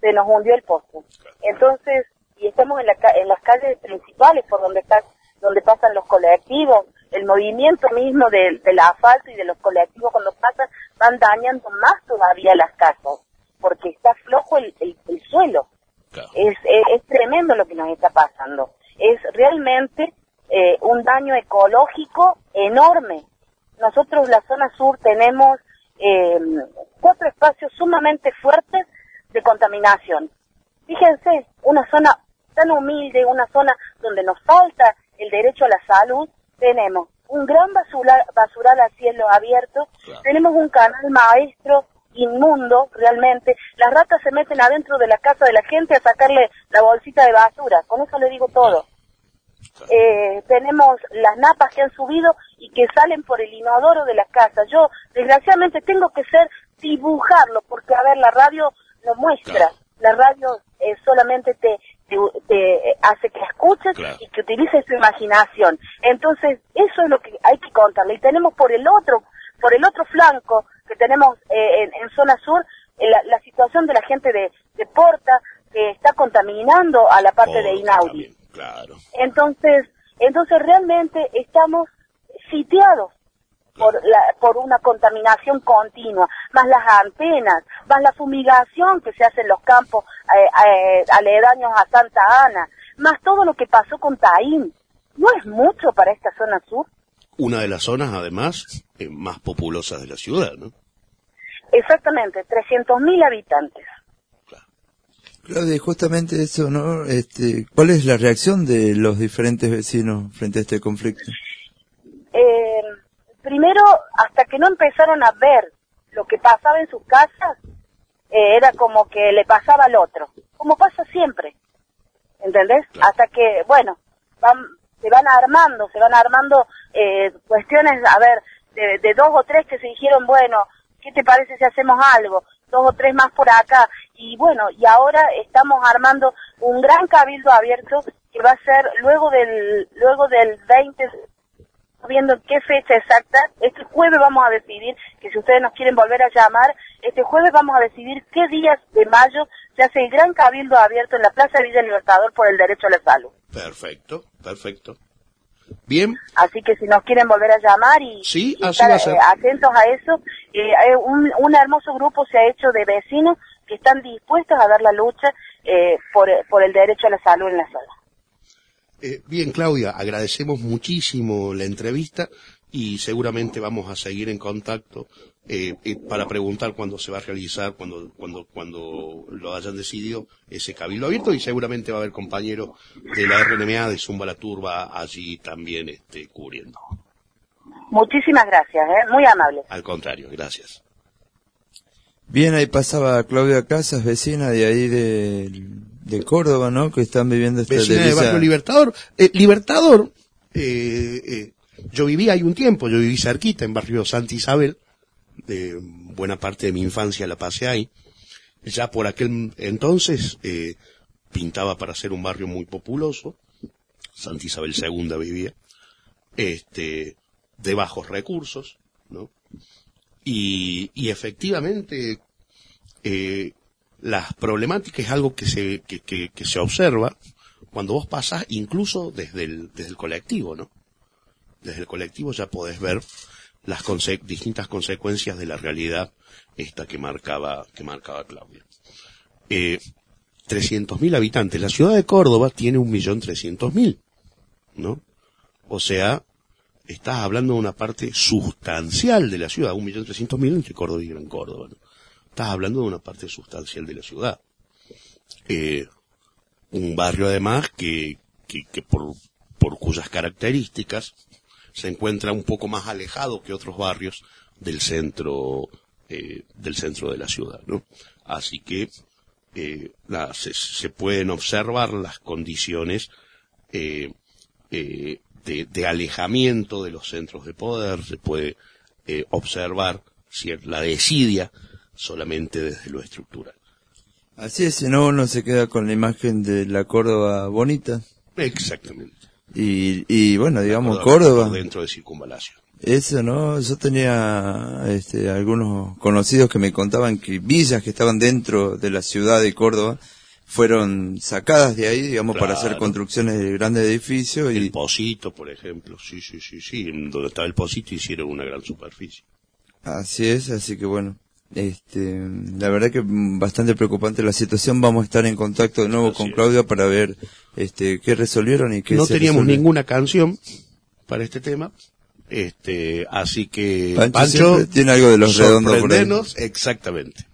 se nos hundió el pozo. Entonces, y estamos en, la, en las calles principales por donde está, donde pasan los colectivos, el movimiento mismo del, del asfalto y de los colectivos cuando pasan van dañando más todavía las casas, porque está flojo el, el- el suelo. Es, es, es tremendo lo que nos está pasando. Es realmente eh, un daño ecológico enorme. Nosotros, la zona sur, tenemos eh, cuatro espacios sumamente fuertes de contaminación. Fíjense, una zona tan humilde, una zona donde nos falta el derecho a la salud, tenemos un gran basura, basural a cielo abierto, tenemos un canal maestro inmundo realmente, las ratas se meten adentro de la casa de la gente a sacarle la bolsita de basura, con eso le digo todo. Eh, tenemos las napas que han subido y que salen por el inodoro de la casa. Yo, desgraciadamente, tengo que ser dibujarlo, porque, a ver, la radio lo muestra. La radio eh, solamente te, te, te hace que escuches y que utilices tu imaginación. Entonces, eso es lo que hay que contarle. Y tenemos por el otro, por el otro flanco, que tenemos eh, en, en zona sur, eh, la, la situación de la gente de, de Porta, que está contaminando a la parte de Inaudi. Claro. Entonces, entonces realmente estamos sitiados por, la, por una contaminación continua, más las antenas, más la fumigación que se hace en los campos eh, eh, aledaños a Santa Ana, más todo lo que pasó con Taín. ¿No es mucho para esta zona sur? Una de las zonas, además, eh, más populosas de la ciudad, ¿no? Exactamente, 300.000 habitantes. Claudia, y justamente eso, ¿no? Este, ¿Cuál es la reacción de los diferentes vecinos frente a este conflicto? Primero, hasta que no empezaron a ver lo que pasaba en sus casas, eh, era como que le pasaba al otro, como pasa siempre, ¿entendés? Hasta que, bueno, van, se van armando, se van armando eh, cuestiones, a ver, de, de dos o tres que se dijeron, bueno, ¿qué te parece si hacemos algo? Dos o tres más por acá. Y bueno, y ahora estamos armando un gran cabildo abierto que va a ser luego del, luego del 20, viendo qué fecha exacta. Este jueves vamos a decidir, que si ustedes nos quieren volver a llamar, este jueves vamos a decidir qué días de mayo se hace el gran cabildo abierto en la Plaza Villa Libertador por el derecho a la salud. Perfecto, perfecto. Bien. Así que si nos quieren volver a llamar y, Sí, y así estar a eh, atentos a eso, eh, un hermoso grupo se ha hecho de vecinos que están dispuestos a dar la lucha eh, por, por el derecho a la salud en la zona. Eh, bien, Claudia, agradecemos muchísimo la entrevista y seguramente vamos a seguir en contacto eh, eh, para preguntar cuándo se va a realizar, cuando, cuando, cuando lo hayan decidido, ese cabildo abierto y seguramente va a haber compañeros de la RNMA, de Zumba la Turba, allí también este, cubriendo. Muchísimas gracias, ¿eh? muy amable. Al contrario, gracias. Bien, ahí pasaba Claudia Casas, vecina de ahí de, de Córdoba, ¿no? Que están viviendo esta Vecina de. Barrio Libertador. Eh, Libertador, eh, eh, yo viví ahí un tiempo, yo viví cerquita en Barrio Santa Isabel, de buena parte de mi infancia la pasé ahí. Ya por aquel entonces eh, pintaba para ser un barrio muy populoso. Santa Isabel II vivía. Este, de bajos recursos, ¿no? Y, y efectivamente, eh, las problemáticas es algo que se, que, que, que se observa cuando vos pasás incluso desde el, desde el colectivo, ¿no? Desde el colectivo ya podés ver las conse- distintas consecuencias de la realidad esta que marcaba, que marcaba Claudia. Eh, 300.000 habitantes. La ciudad de Córdoba tiene 1.300.000, ¿no? O sea, estás hablando de una parte sustancial de la ciudad, 1.300.000 entre Córdoba y Gran Córdoba. Estás hablando de una parte sustancial de la ciudad. Un barrio además que, que, por, por cuyas características se encuentra un poco más alejado que otros barrios del centro eh, del centro de la ciudad, ¿no? Así que eh, se, pueden observar las condiciones eh, de, de alejamiento de los centros de poder, se puede eh, observar la desidia solamente desde lo estructural. Así es, si no uno se queda con la imagen de la Córdoba bonita. Exactamente. Y, y bueno, digamos, Córdoba dentro de circunvalación. Eso, ¿no? Yo tenía este, algunos conocidos que me contaban que villas que estaban dentro de la ciudad de Córdoba fueron sacadas de ahí, digamos, para hacer construcciones de grandes edificios. Y, El Pocito, por ejemplo, sí, sí, sí, sí, donde estaba el Pocito hicieron una gran superficie. Así es, así que bueno, este, la verdad que bastante preocupante la situación. Vamos a estar en contacto de nuevo con Claudia para ver este, qué resolvieron y qué no se teníamos ninguna canción para este tema, este, así que Pancho tiene algo de los redondos por ahí. exactamente.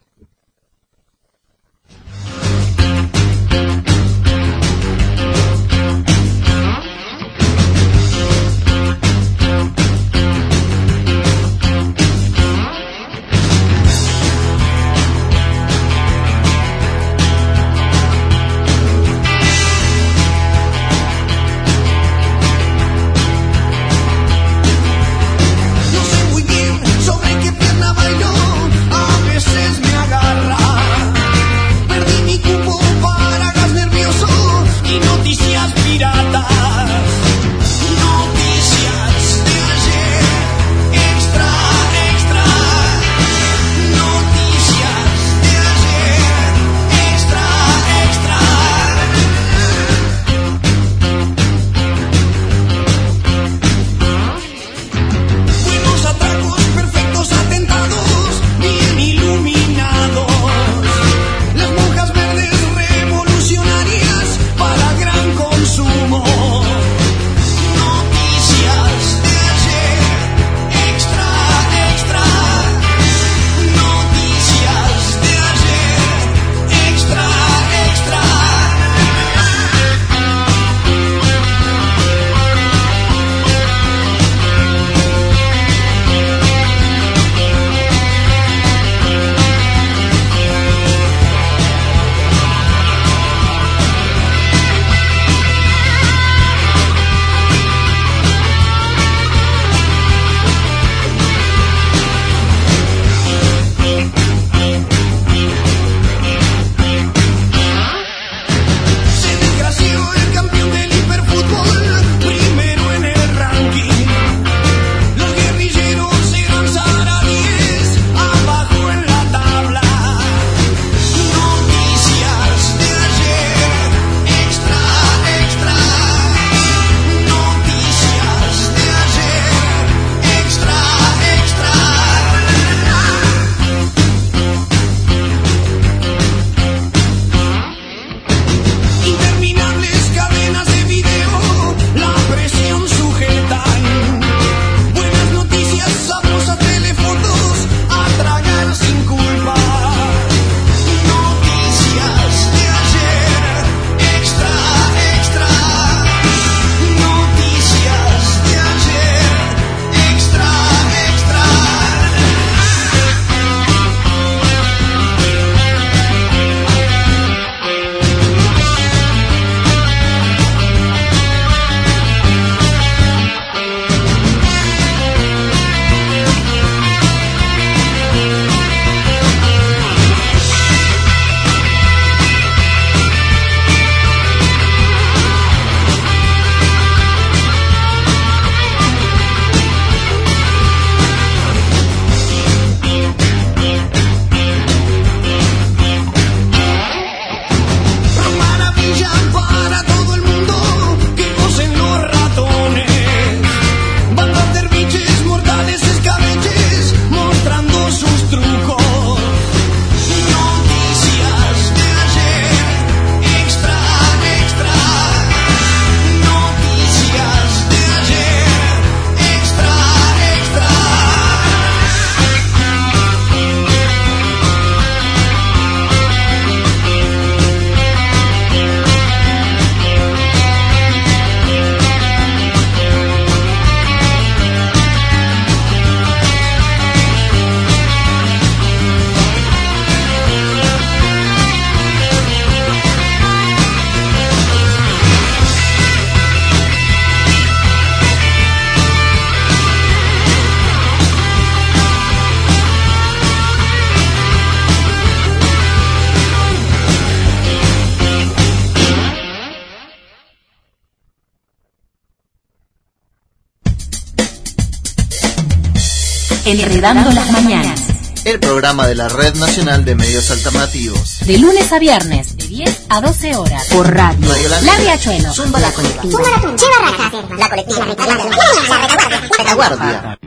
Enredando las mañanas. El programa de la Red Nacional de Medios Alternativos. De lunes a viernes, de 10 a 12 horas. Por radio. Radio La La. Riachuelo. Zumba la colectiva. La colectiva. La retaguardia. Retaguardia.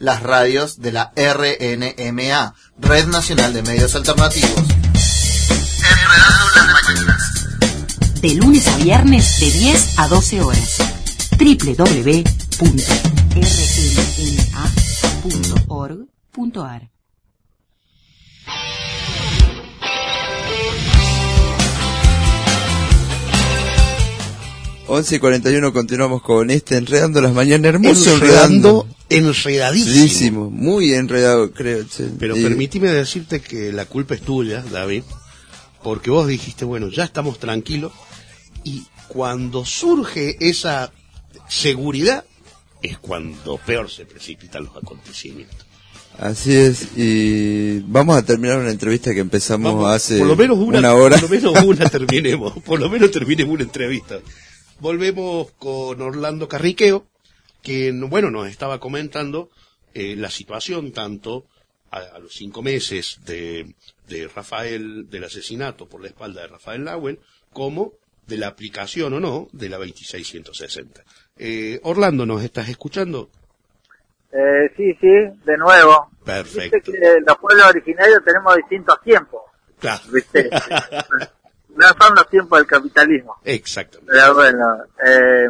Las radios de la RNMA, Red Nacional de Medios Alternativos. Enredando las mañanas. De lunes a viernes, de 10 a 12 horas. www.rnma.org.ar 11 y 41 continuamos con este Enredando las Mañanas. Hermoso Enredando, enredadísimo. Enredadísimo, Muy enredado, creo. Pero Y- permitime decirte que la culpa es tuya, David, porque vos dijiste, bueno, ya estamos tranquilos, y cuando surge esa seguridad, es cuando peor se precipitan los acontecimientos. Así es, y vamos a terminar una entrevista que empezamos Vamos, hace por lo menos una, hora. Por lo menos una terminemos, por lo menos terminemos una entrevista. Volvemos con Orlando Carriqueo, que bueno nos estaba comentando eh, la situación tanto a, a los cinco meses de, de Rafael, del asesinato por la espalda de Rafael Lawel, como de la aplicación o no de la 26160. Eh, Orlando, ¿nos estás escuchando? Eh, sí, sí, de nuevo. Perfecto. Viste que los pueblos originarios tenemos distintos tiempos, Claro. ¿viste? no son los tiempos del capitalismo. Exactamente. Pero bueno, eh,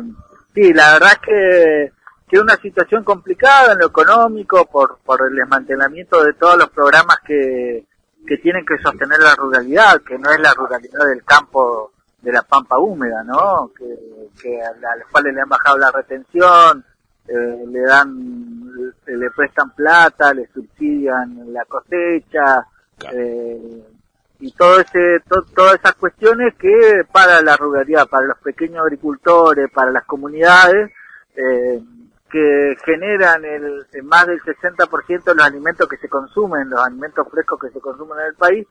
sí, la verdad es que, que una situación complicada en lo económico por, por el desmantelamiento de todos los programas que, que tienen que sostener la ruralidad, que no es la ruralidad del campo de la pampa húmeda, ¿no? Que, que a, la- a los cuales le han bajado la retención, eh, le dan, le prestan plata, le subsidian la cosecha, eh, y todo ese, to- todas esas cuestiones que para la ruralidad, para los pequeños agricultores, para las comunidades, eh, que generan el, el más del 60% de los alimentos que se consumen, los alimentos frescos que se consumen en el país,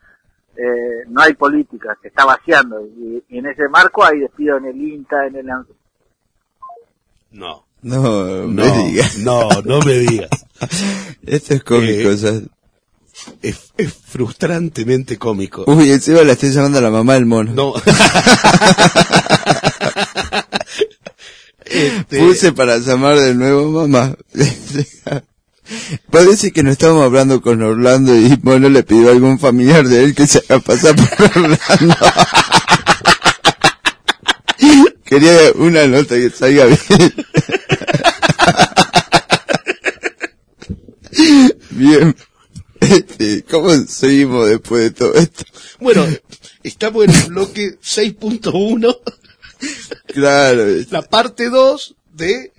eh, no hay política, se está vaciando. Y, y en ese marco hay despido en el INTA, en el ANSES. No. No, me digas. no, no me digas. Esto es cómico, Eh, o sea. Es, es frustrantemente cómico. Uy, encima la estoy llamando a la mamá del mono. No. Este- Puse para llamar de nuevo mamá. Puede decir que no estábamos hablando con Orlando y bueno le pidió a algún familiar de él que se haga pasar por Orlando. Quería una nota que salga bien. bien. Este, ¿Cómo seguimos después de todo esto? Bueno, estamos en el bloque 6.1, Claro. la parte 2 de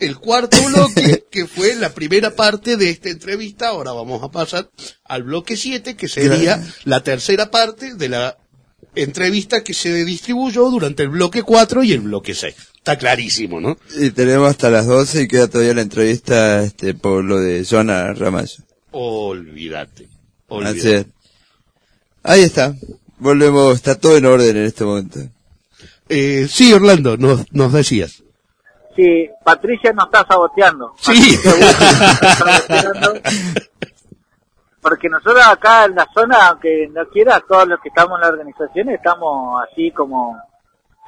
el cuarto bloque, que fue la primera parte de esta entrevista. Ahora vamos a pasar al bloque 7, que sería Claro. la tercera parte de la entrevista que se distribuyó durante el bloque 4 y el bloque 6. Está clarísimo, ¿no? Y tenemos hasta las 12 y queda todavía la entrevista este, por lo de Joana Ramallo. Olvídate. Así olvídate. es. Ahí está. Volvemos, está todo en orden en este momento. Eh, sí, Orlando, nos, nos decías. Sí, Patricia nos está saboteando. Sí. Patricia Bush nos está saboteando. Porque nosotros acá en la zona, aunque no quiera, todos los que estamos en la organización estamos así como...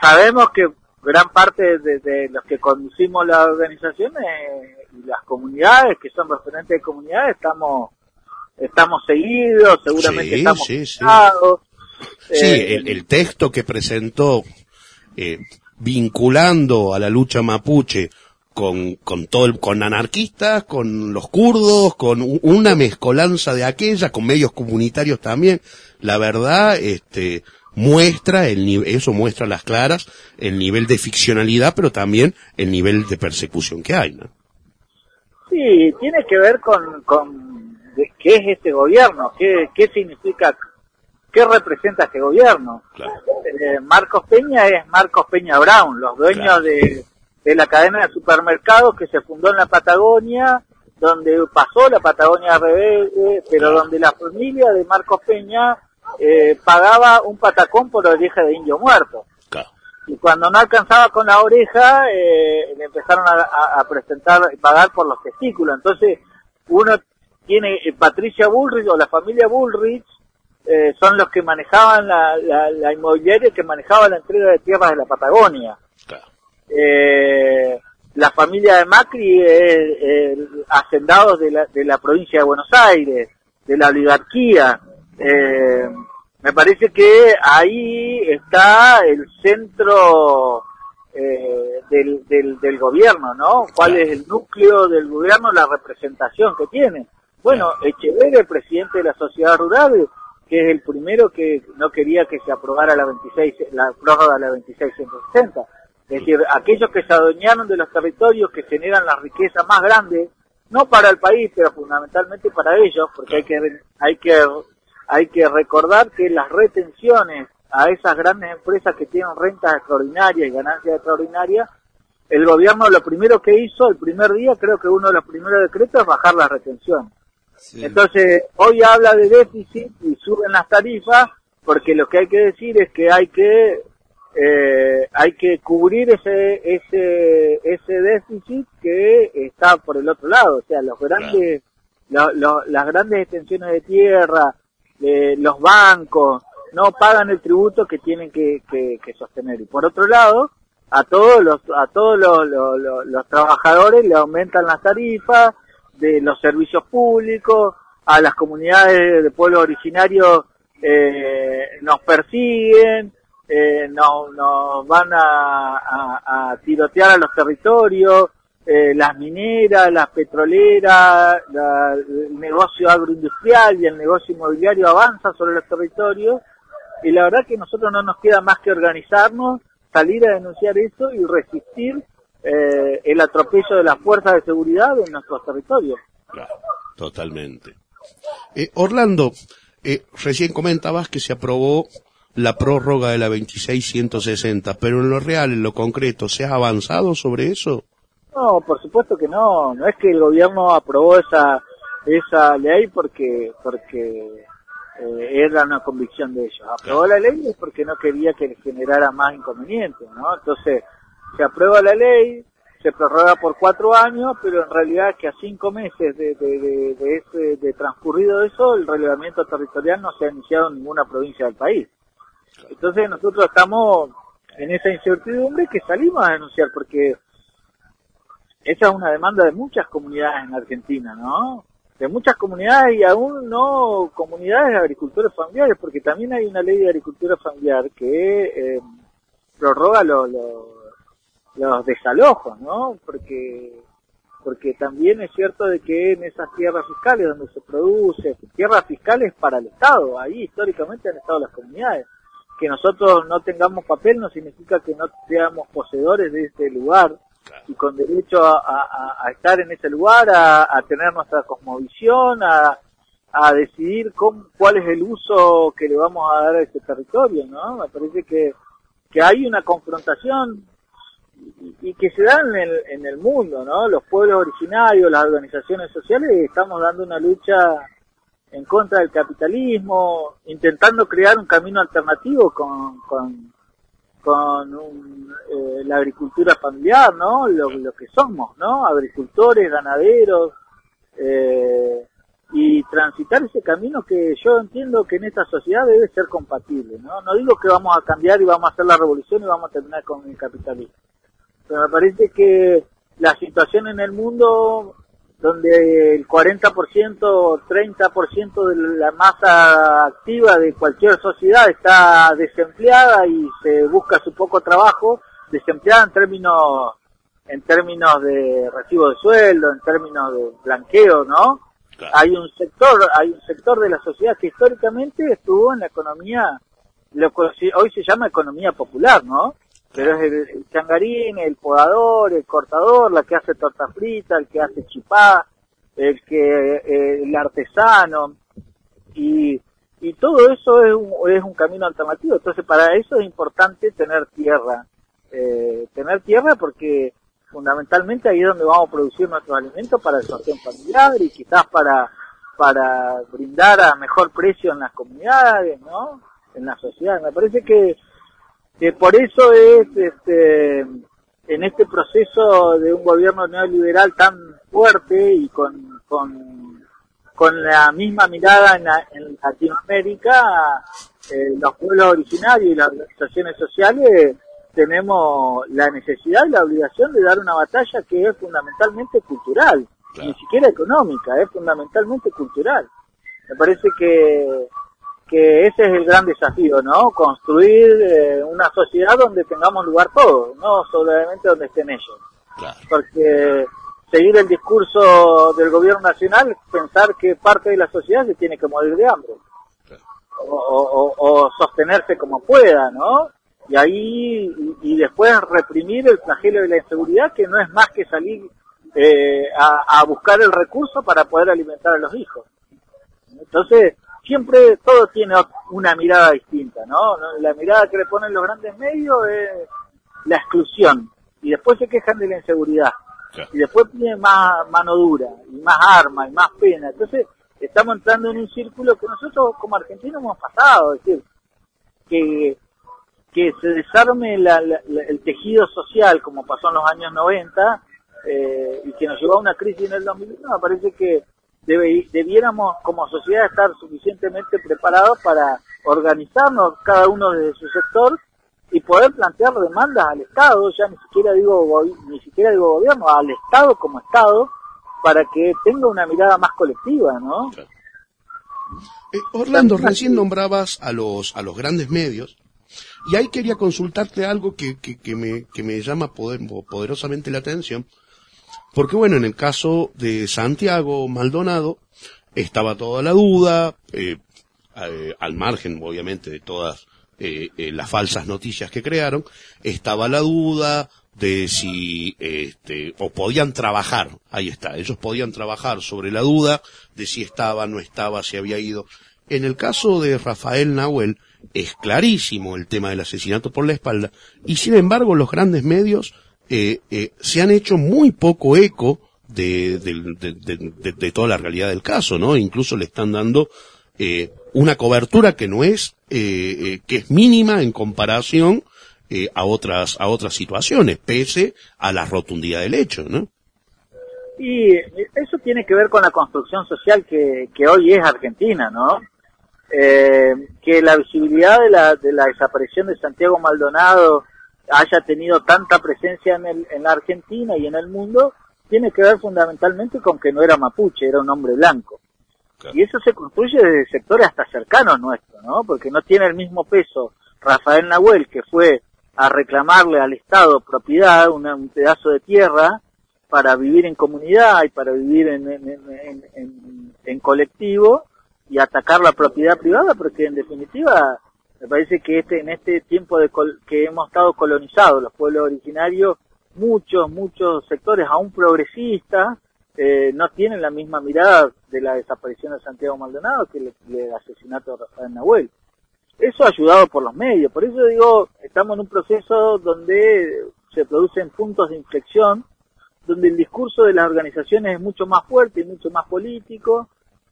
Sabemos que gran parte de, de los que conducimos la organización eh, y las comunidades, que son referentes de comunidades, estamos estamos seguidos, seguramente Sí, estamos sí, cuidados. Sí, Eh, el, el texto que presentó eh, vinculando a la lucha mapuche con, con todo el- con anarquistas, con los kurdos, con una mezcolanza de aquella, con medios comunitarios también, la verdad, este, muestra el eso muestra a las claras el nivel de ficcionalidad, pero también el nivel de persecución que hay, ¿no? Sí, tiene que ver con, con qué es este gobierno, qué, qué significa, qué representa este gobierno. Eh, Marcos Peña es Marcos Peña Brown, los dueños de, de la cadena de supermercados que se fundó en la Patagonia, donde pasó la Patagonia rebelde, pero donde la familia de Marcos Peña eh, pagaba un patacón por oreja de indio muerto. Y cuando no alcanzaba con la oreja, eh, le empezaron a, presentar y pagar por los testículos. Entonces, uno tiene eh, Patricia Bullrich o la familia Bullrich eh, son los que manejaban la, la, la inmobiliaria que manejaba la entrega de tierras de la Patagonia. Eh, la familia de Macri es eh, hacendados de la, de la provincia de Buenos Aires, de la oligarquía. Eh, me parece que ahí está el centro eh, del, del, del gobierno, ¿no? ¿Cuál es el núcleo del gobierno, la representación que tiene? Bueno, Echeverría, el presidente de la sociedad rural, que es el primero que no quería que se aprobara la 26, la prórroga de la 2660. Es decir, aquellos que se adueñaron de los territorios que generan la riqueza más grande, no para el país, pero fundamentalmente para ellos, porque hay que, hay que, hay que recordar que las retenciones a esas grandes empresas que tienen rentas extraordinarias y ganancias extraordinarias, el gobierno lo primero que hizo, el primer día, creo que uno de los primeros decretos es bajar la retención. Entonces, hoy habla de déficit y suben las tarifas, porque lo que hay que decir es que hay que eh, hay que cubrir ese ese ese déficit que está por el otro lado, o sea, los grandes lo- lo- las grandes extensiones de tierra, eh, los bancos no pagan el tributo que tienen que, que, que sostener. Y por otro lado a todos los a todos los, los, los- los trabajadores le aumentan las tarifas de los servicios públicos a las comunidades de pueblos originarios eh, nos persiguen eh, nos, van a, tirotear a los territorios, eh, las mineras, las petroleras, la- el negocio agroindustrial y el negocio inmobiliario avanza sobre los territorios y la verdad que nosotros no nos queda más que organizarnos, salir a denunciar eso y resistir eh, el atropello de las fuerzas de seguridad en nuestros territorios. Totalmente. Eh, Orlando, eh, recién comentabas que se aprobó la prórroga de la 26160, pero en lo real, en lo concreto, ¿se ha avanzado sobre eso? No, por supuesto que no. No es que el gobierno aprobó esa esa ley porque porque eh, era una convicción de ellos. Aprobó la ley es porque no quería que generara más inconvenientes, ¿no? Entonces se aprueba la ley, se prorroga por cuatro años, pero en realidad que a cinco meses de, de, de, de ese, de transcurrido eso, el relevamiento territorial no se ha iniciado en ninguna provincia del país. Entonces nosotros estamos en esa incertidumbre que salimos a denunciar porque esa es una demanda de muchas comunidades en Argentina, ¿no? De muchas comunidades y aún no comunidades de agricultores familiares, porque también hay una ley de agricultura familiar que eh, prorroga lo- lo- los desalojos, ¿no? Porque porque también es cierto de que en esas tierras fiscales donde se produce, tierras fiscales para el Estado, ahí históricamente han estado las comunidades. Que nosotros no tengamos papel no significa que no seamos poseedores de este lugar y con derecho a, a- a estar en ese lugar, a, a tener nuestra cosmovisión, a, a decidir cómo, cuál es el uso que le vamos a dar a ese territorio, ¿no? Me parece que, que hay una confrontación y, y que se da en el, en el mundo, ¿no? Los pueblos originarios, las organizaciones sociales, estamos dando una lucha en contra del capitalismo, intentando crear un camino alternativo con, con, con un, eh, la agricultura familiar, ¿no? Lo, lo que somos, ¿no? Agricultores, ganaderos, eh, y transitar ese camino que yo entiendo que en esta sociedad debe ser compatible, ¿no? No digo que vamos a cambiar y vamos a hacer la revolución y vamos a terminar con el capitalismo, pero me parece que la situación en el mundo donde el 40% o 30% de la masa activa de cualquier sociedad está desempleada y se busca su poco trabajo, desempleada en términos en términos de recibo de sueldo, en términos de blanqueo, ¿no? Hay un sector, hay un sector de la sociedad que históricamente estuvo en la economía, lo que hoy se llama economía popular, ¿no? Pero es el, changarín, el podador, el cortador, la que hace torta frita, el que hace chipá, el que eh, el artesano y y todo eso es un, es un camino alternativo. Entonces para eso es importante tener tierra, eh, tener tierra porque fundamentalmente ahí es donde vamos a producir nuestros alimentos para el sostén familiar y quizás para para brindar a mejor precio en las comunidades, ¿no? En la sociedad. Me parece que que por eso es este en este proceso de un gobierno neoliberal tan fuerte y con con, con la misma mirada en, la- en Latinoamérica, eh, los pueblos originarios y las organizaciones sociales tenemos la necesidad y la obligación de dar una batalla que es fundamentalmente cultural, ni siquiera económica, es fundamentalmente cultural. Me parece que, que ese es el gran desafío, ¿no? Construir eh, una sociedad donde tengamos lugar todos, no solamente donde estén ellos. Porque seguir el discurso del gobierno nacional es pensar que parte de la sociedad se tiene que morir de hambre. O, o- o sostenerse como pueda, ¿no? Y ahí, y, y después reprimir el flagelo de la inseguridad, que no es más que salir eh, a, a buscar el recurso para poder alimentar a los hijos. Entonces, siempre todo tiene una mirada distinta, ¿no? La mirada que le ponen los grandes medios es la exclusión. Y después se quejan de la inseguridad. Y después piden más mano dura, y más armas, y más pena. Entonces, estamos entrando en un círculo que nosotros como argentinos hemos pasado. Es decir, que, que se desarme la- la- la- el tejido social como pasó en los años 90 eh, y que nos llevó a una crisis en el 2001, me parece que debe- debiéramos como sociedad estar suficientemente preparados para organizarnos cada uno desde su sector y poder plantear demandas al Estado, ya ni siquiera digo ni siquiera digo gobierno, al Estado como Estado, para que tenga una mirada más colectiva, ¿no? Eh, Orlando, recién nombrabas a los, a los grandes medios y ahí quería consultarte algo que, que, que me, que me llama poder- poderosamente la atención. Porque bueno, en el caso de Santiago Maldonado estaba toda la duda, eh, eh, al margen obviamente de todas eh, eh, las falsas noticias que crearon, estaba la duda de si este o podían trabajar, ahí está, ellos podían trabajar sobre la duda de si estaba, no estaba, si había ido. En el caso de Rafael Nahuel es clarísimo el tema del asesinato por la espalda y sin embargo los grandes medios eh, eh, se han hecho muy poco eco de, de- de- de- toda la realidad del caso, ¿no? Incluso le están dando eh, una cobertura que no es, eh, eh, que es mínima en comparación eh, a otras a otras situaciones, pese a la rotundidad del hecho, ¿no? Y eso tiene que ver con la construcción social que, que hoy es Argentina, ¿no? Que la visibilidad de la, de la desaparición de Santiago Maldonado haya tenido tanta presencia en, el, en la Argentina y en el mundo, tiene que ver fundamentalmente con que no era mapuche, era un hombre blanco. Y eso se construye desde sectores hasta cercanos nuestros, ¿no? Porque no tiene el mismo peso Rafael Nahuel, que fue a reclamarle al Estado propiedad, una- un pedazo de tierra, para vivir en comunidad y para vivir en- en- en colectivo y atacar la propiedad privada, porque en definitiva me parece que este en este tiempo de col- que hemos estado colonizados los pueblos originarios, muchos, muchos sectores aún progresistas eh, no tienen la misma mirada de la desaparición de Santiago Maldonado que el, asesinato de Rafael Nahuel. Eso ayudado por los medios, por eso digo, estamos en un proceso donde se producen puntos de inflexión, donde el discurso de las organizaciones es mucho más fuerte y mucho más político,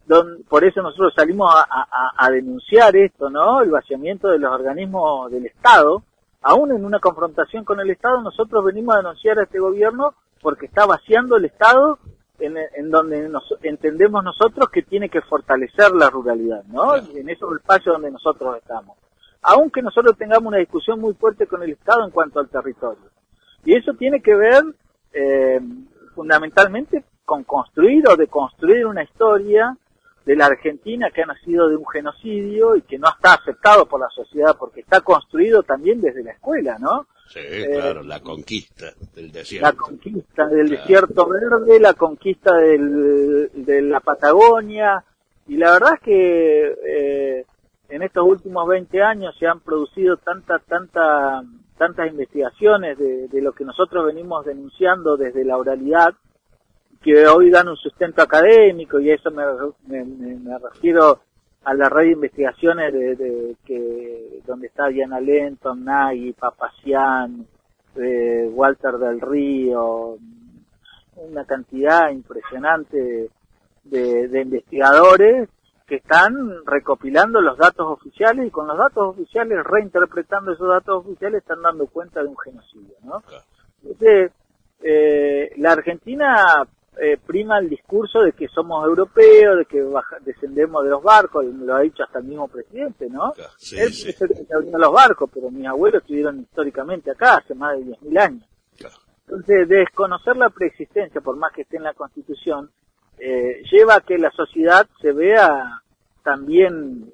don- por eso nosotros salimos a, a- a denunciar esto, ¿no? El vaciamiento de los organismos del Estado. Aún en una confrontación con el Estado, nosotros venimos a denunciar a este gobierno porque está vaciando el Estado en, en donde nos- entendemos nosotros que tiene que fortalecer la ruralidad, ¿no? En esos espacios donde nosotros estamos. Aunque nosotros tengamos una discusión muy fuerte con el Estado en cuanto al territorio. Y eso tiene que ver eh, fundamentalmente con construir o de construir una historia de la Argentina que ha nacido de un genocidio y que no está aceptado por la sociedad porque está construido también desde la escuela, ¿no? Sí, claro, la conquista del desierto. La conquista del desierto verde, la conquista del, de la Patagonia y la verdad es que eh, en estos últimos 20 años se han producido tantas, tantas, tantas investigaciones de, de lo que nosotros venimos denunciando desde la oralidad que hoy dan un sustento académico y a eso me, me, me- me refiero a la red de investigaciones de, de que donde está Diana Lenton, Nagy, Papacián, eh, Walter del Río, una cantidad impresionante de, de investigadores que están recopilando los datos oficiales y con los datos oficiales, reinterpretando esos datos oficiales, están dando cuenta de un genocidio, ¿no? Entonces, eh, la Argentina eh, prima el discurso de que somos europeos, de que baja- descendemos de los barcos, lo ha dicho hasta el mismo presidente, ¿no? Sí, Él sí. es el que se unió a los barcos, pero mis abuelos estuvieron históricamente acá hace más de 10.000 años. Entonces, desconocer la preexistencia, por más que esté en la Constitución, eh, lleva a que la sociedad se vea también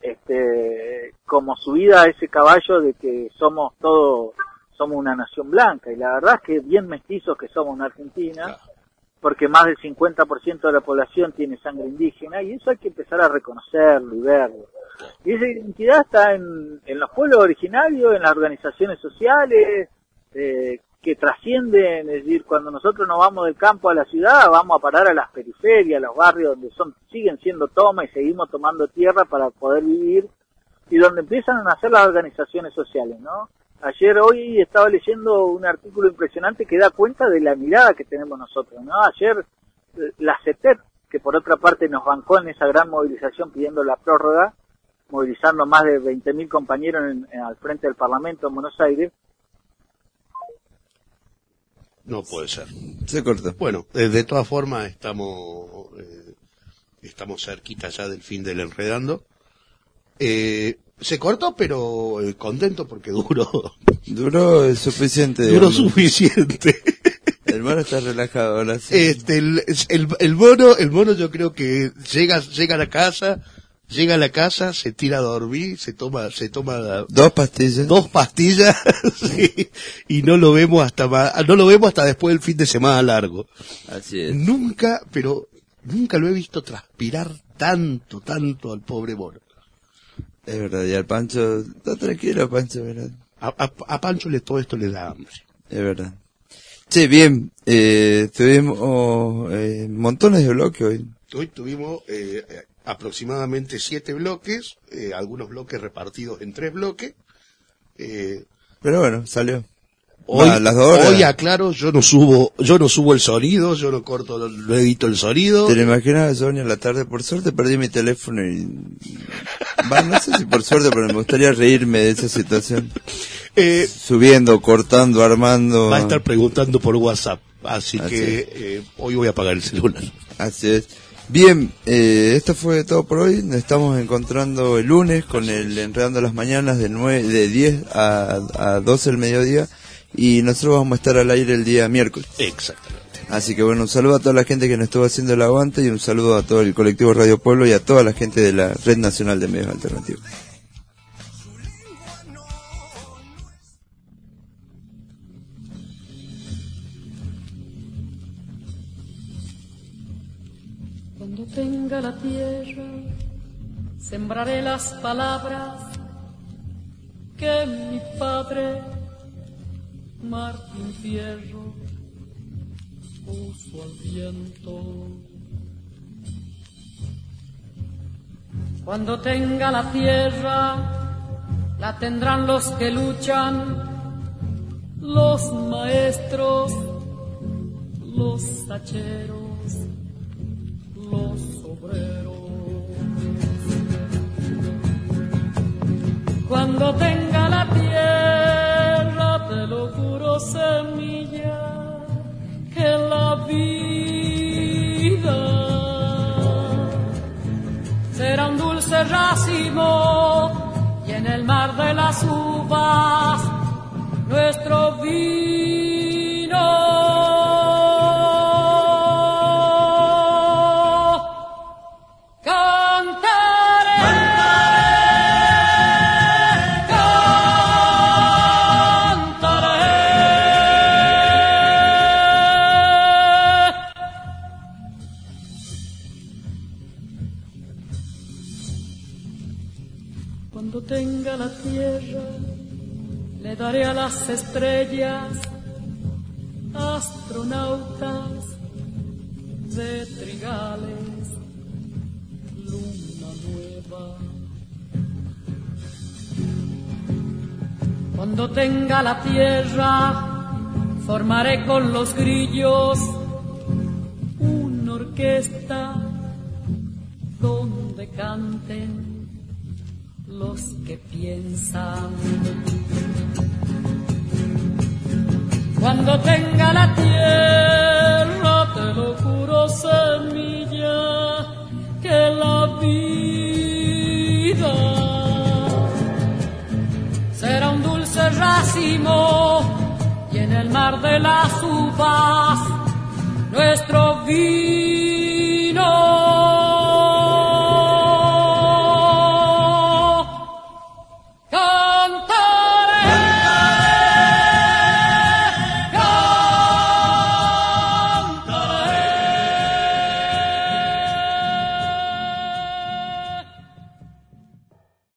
este, como subida a ese caballo de que somos todos, somos una nación blanca. Y la verdad es que bien mestizos que somos en Argentina, porque más del 50% de la población tiene sangre indígena, y eso hay que empezar a reconocerlo y verlo. Y esa identidad está en, los pueblos originarios, en las organizaciones sociales, eh, que trascienden, es decir, cuando nosotros nos vamos del campo a la ciudad, vamos a parar a las periferias, a los barrios donde son, siguen siendo toma y seguimos tomando tierra para poder vivir, y donde empiezan a nacer las organizaciones sociales, ¿no? Ayer, hoy estaba leyendo un artículo impresionante que da cuenta de la mirada que tenemos nosotros, ¿no? Ayer, eh, la CETEP, que por otra parte nos bancó en esa gran movilización pidiendo la prórroga, movilizando más de 20.000 compañeros en- en- al frente del Parlamento en Buenos Aires, No puede ser. Se corta. Bueno, eh, de todas formas estamos eh, estamos cerquita ya del fin del enredando. Eh, se cortó, pero eh, contento porque duró. Duró el suficiente. Duró digamos. suficiente. El mono está relajado ahora sí. Este, el, el, el mono, el mono yo creo que llega, llega a la casa, llega a la casa, se tira a dormir, se toma, se toma Dos pastillas. dos pastillas sí, y no lo vemos hasta ma- no lo vemos hasta después del fin de semana largo. Así es. Nunca, pero nunca lo he visto transpirar tanto, tanto al pobre mono. Es verdad, y al Pancho, está tranquilo Pancho, ¿verdad? A, a- a Pancho le todo esto le da hambre. Es verdad. Che, bien, eh, tuvimos eh, montones de bloques hoy. Hoy tuvimos eh, eh, aproximadamente siete bloques, eh, algunos bloques repartidos en tres bloques. Eh, Pero bueno, salió. Hoy, Va, las dos hoy aclaro, yo no subo, yo no subo el sonido, yo no corto, no edito el sonido. ¿Te lo imaginas, Sonia, a la tarde? Por suerte perdí mi teléfono y... No sé si por suerte, pero me gustaría reírme de esa situación. Eh, Subiendo, cortando, armando. Va a estar preguntando por WhatsApp, así, Así que eh, hoy voy a apagar el celular. Así es. Bien, eh, esto fue todo por hoy. Nos estamos encontrando el lunes con el Enredando las Mañanas de, 9, de 10 a, a 12 del mediodía. Y nosotros vamos a estar al aire el día miércoles. Exactamente. Así que bueno, un saludo a toda la gente que nos estuvo haciendo el aguante y un saludo a todo el colectivo Radio Pueblo y a toda la gente de la Red Nacional de Medios Alternativos. Cuando tenga la tierra, sembraré las palabras que mi padre, Martín Fierro, puso al viento. Cuando tenga la tierra, la tendrán los que luchan, los maestros, los hacheros los obreros. Cuando tenga la tierra, te lo juro, semilla, que la vida será un dulce racimo y en el mar de las uvas nuestro vino. A las estrellas astronautas de trigales, luna nueva. Cuando tenga la tierra, formaré con los grillos una orquesta donde canten los que piensan. Cuando tenga la tierra, te lo juro, semilla, que la vida será un dulce racimo y en el mar de las uvas nuestro vino.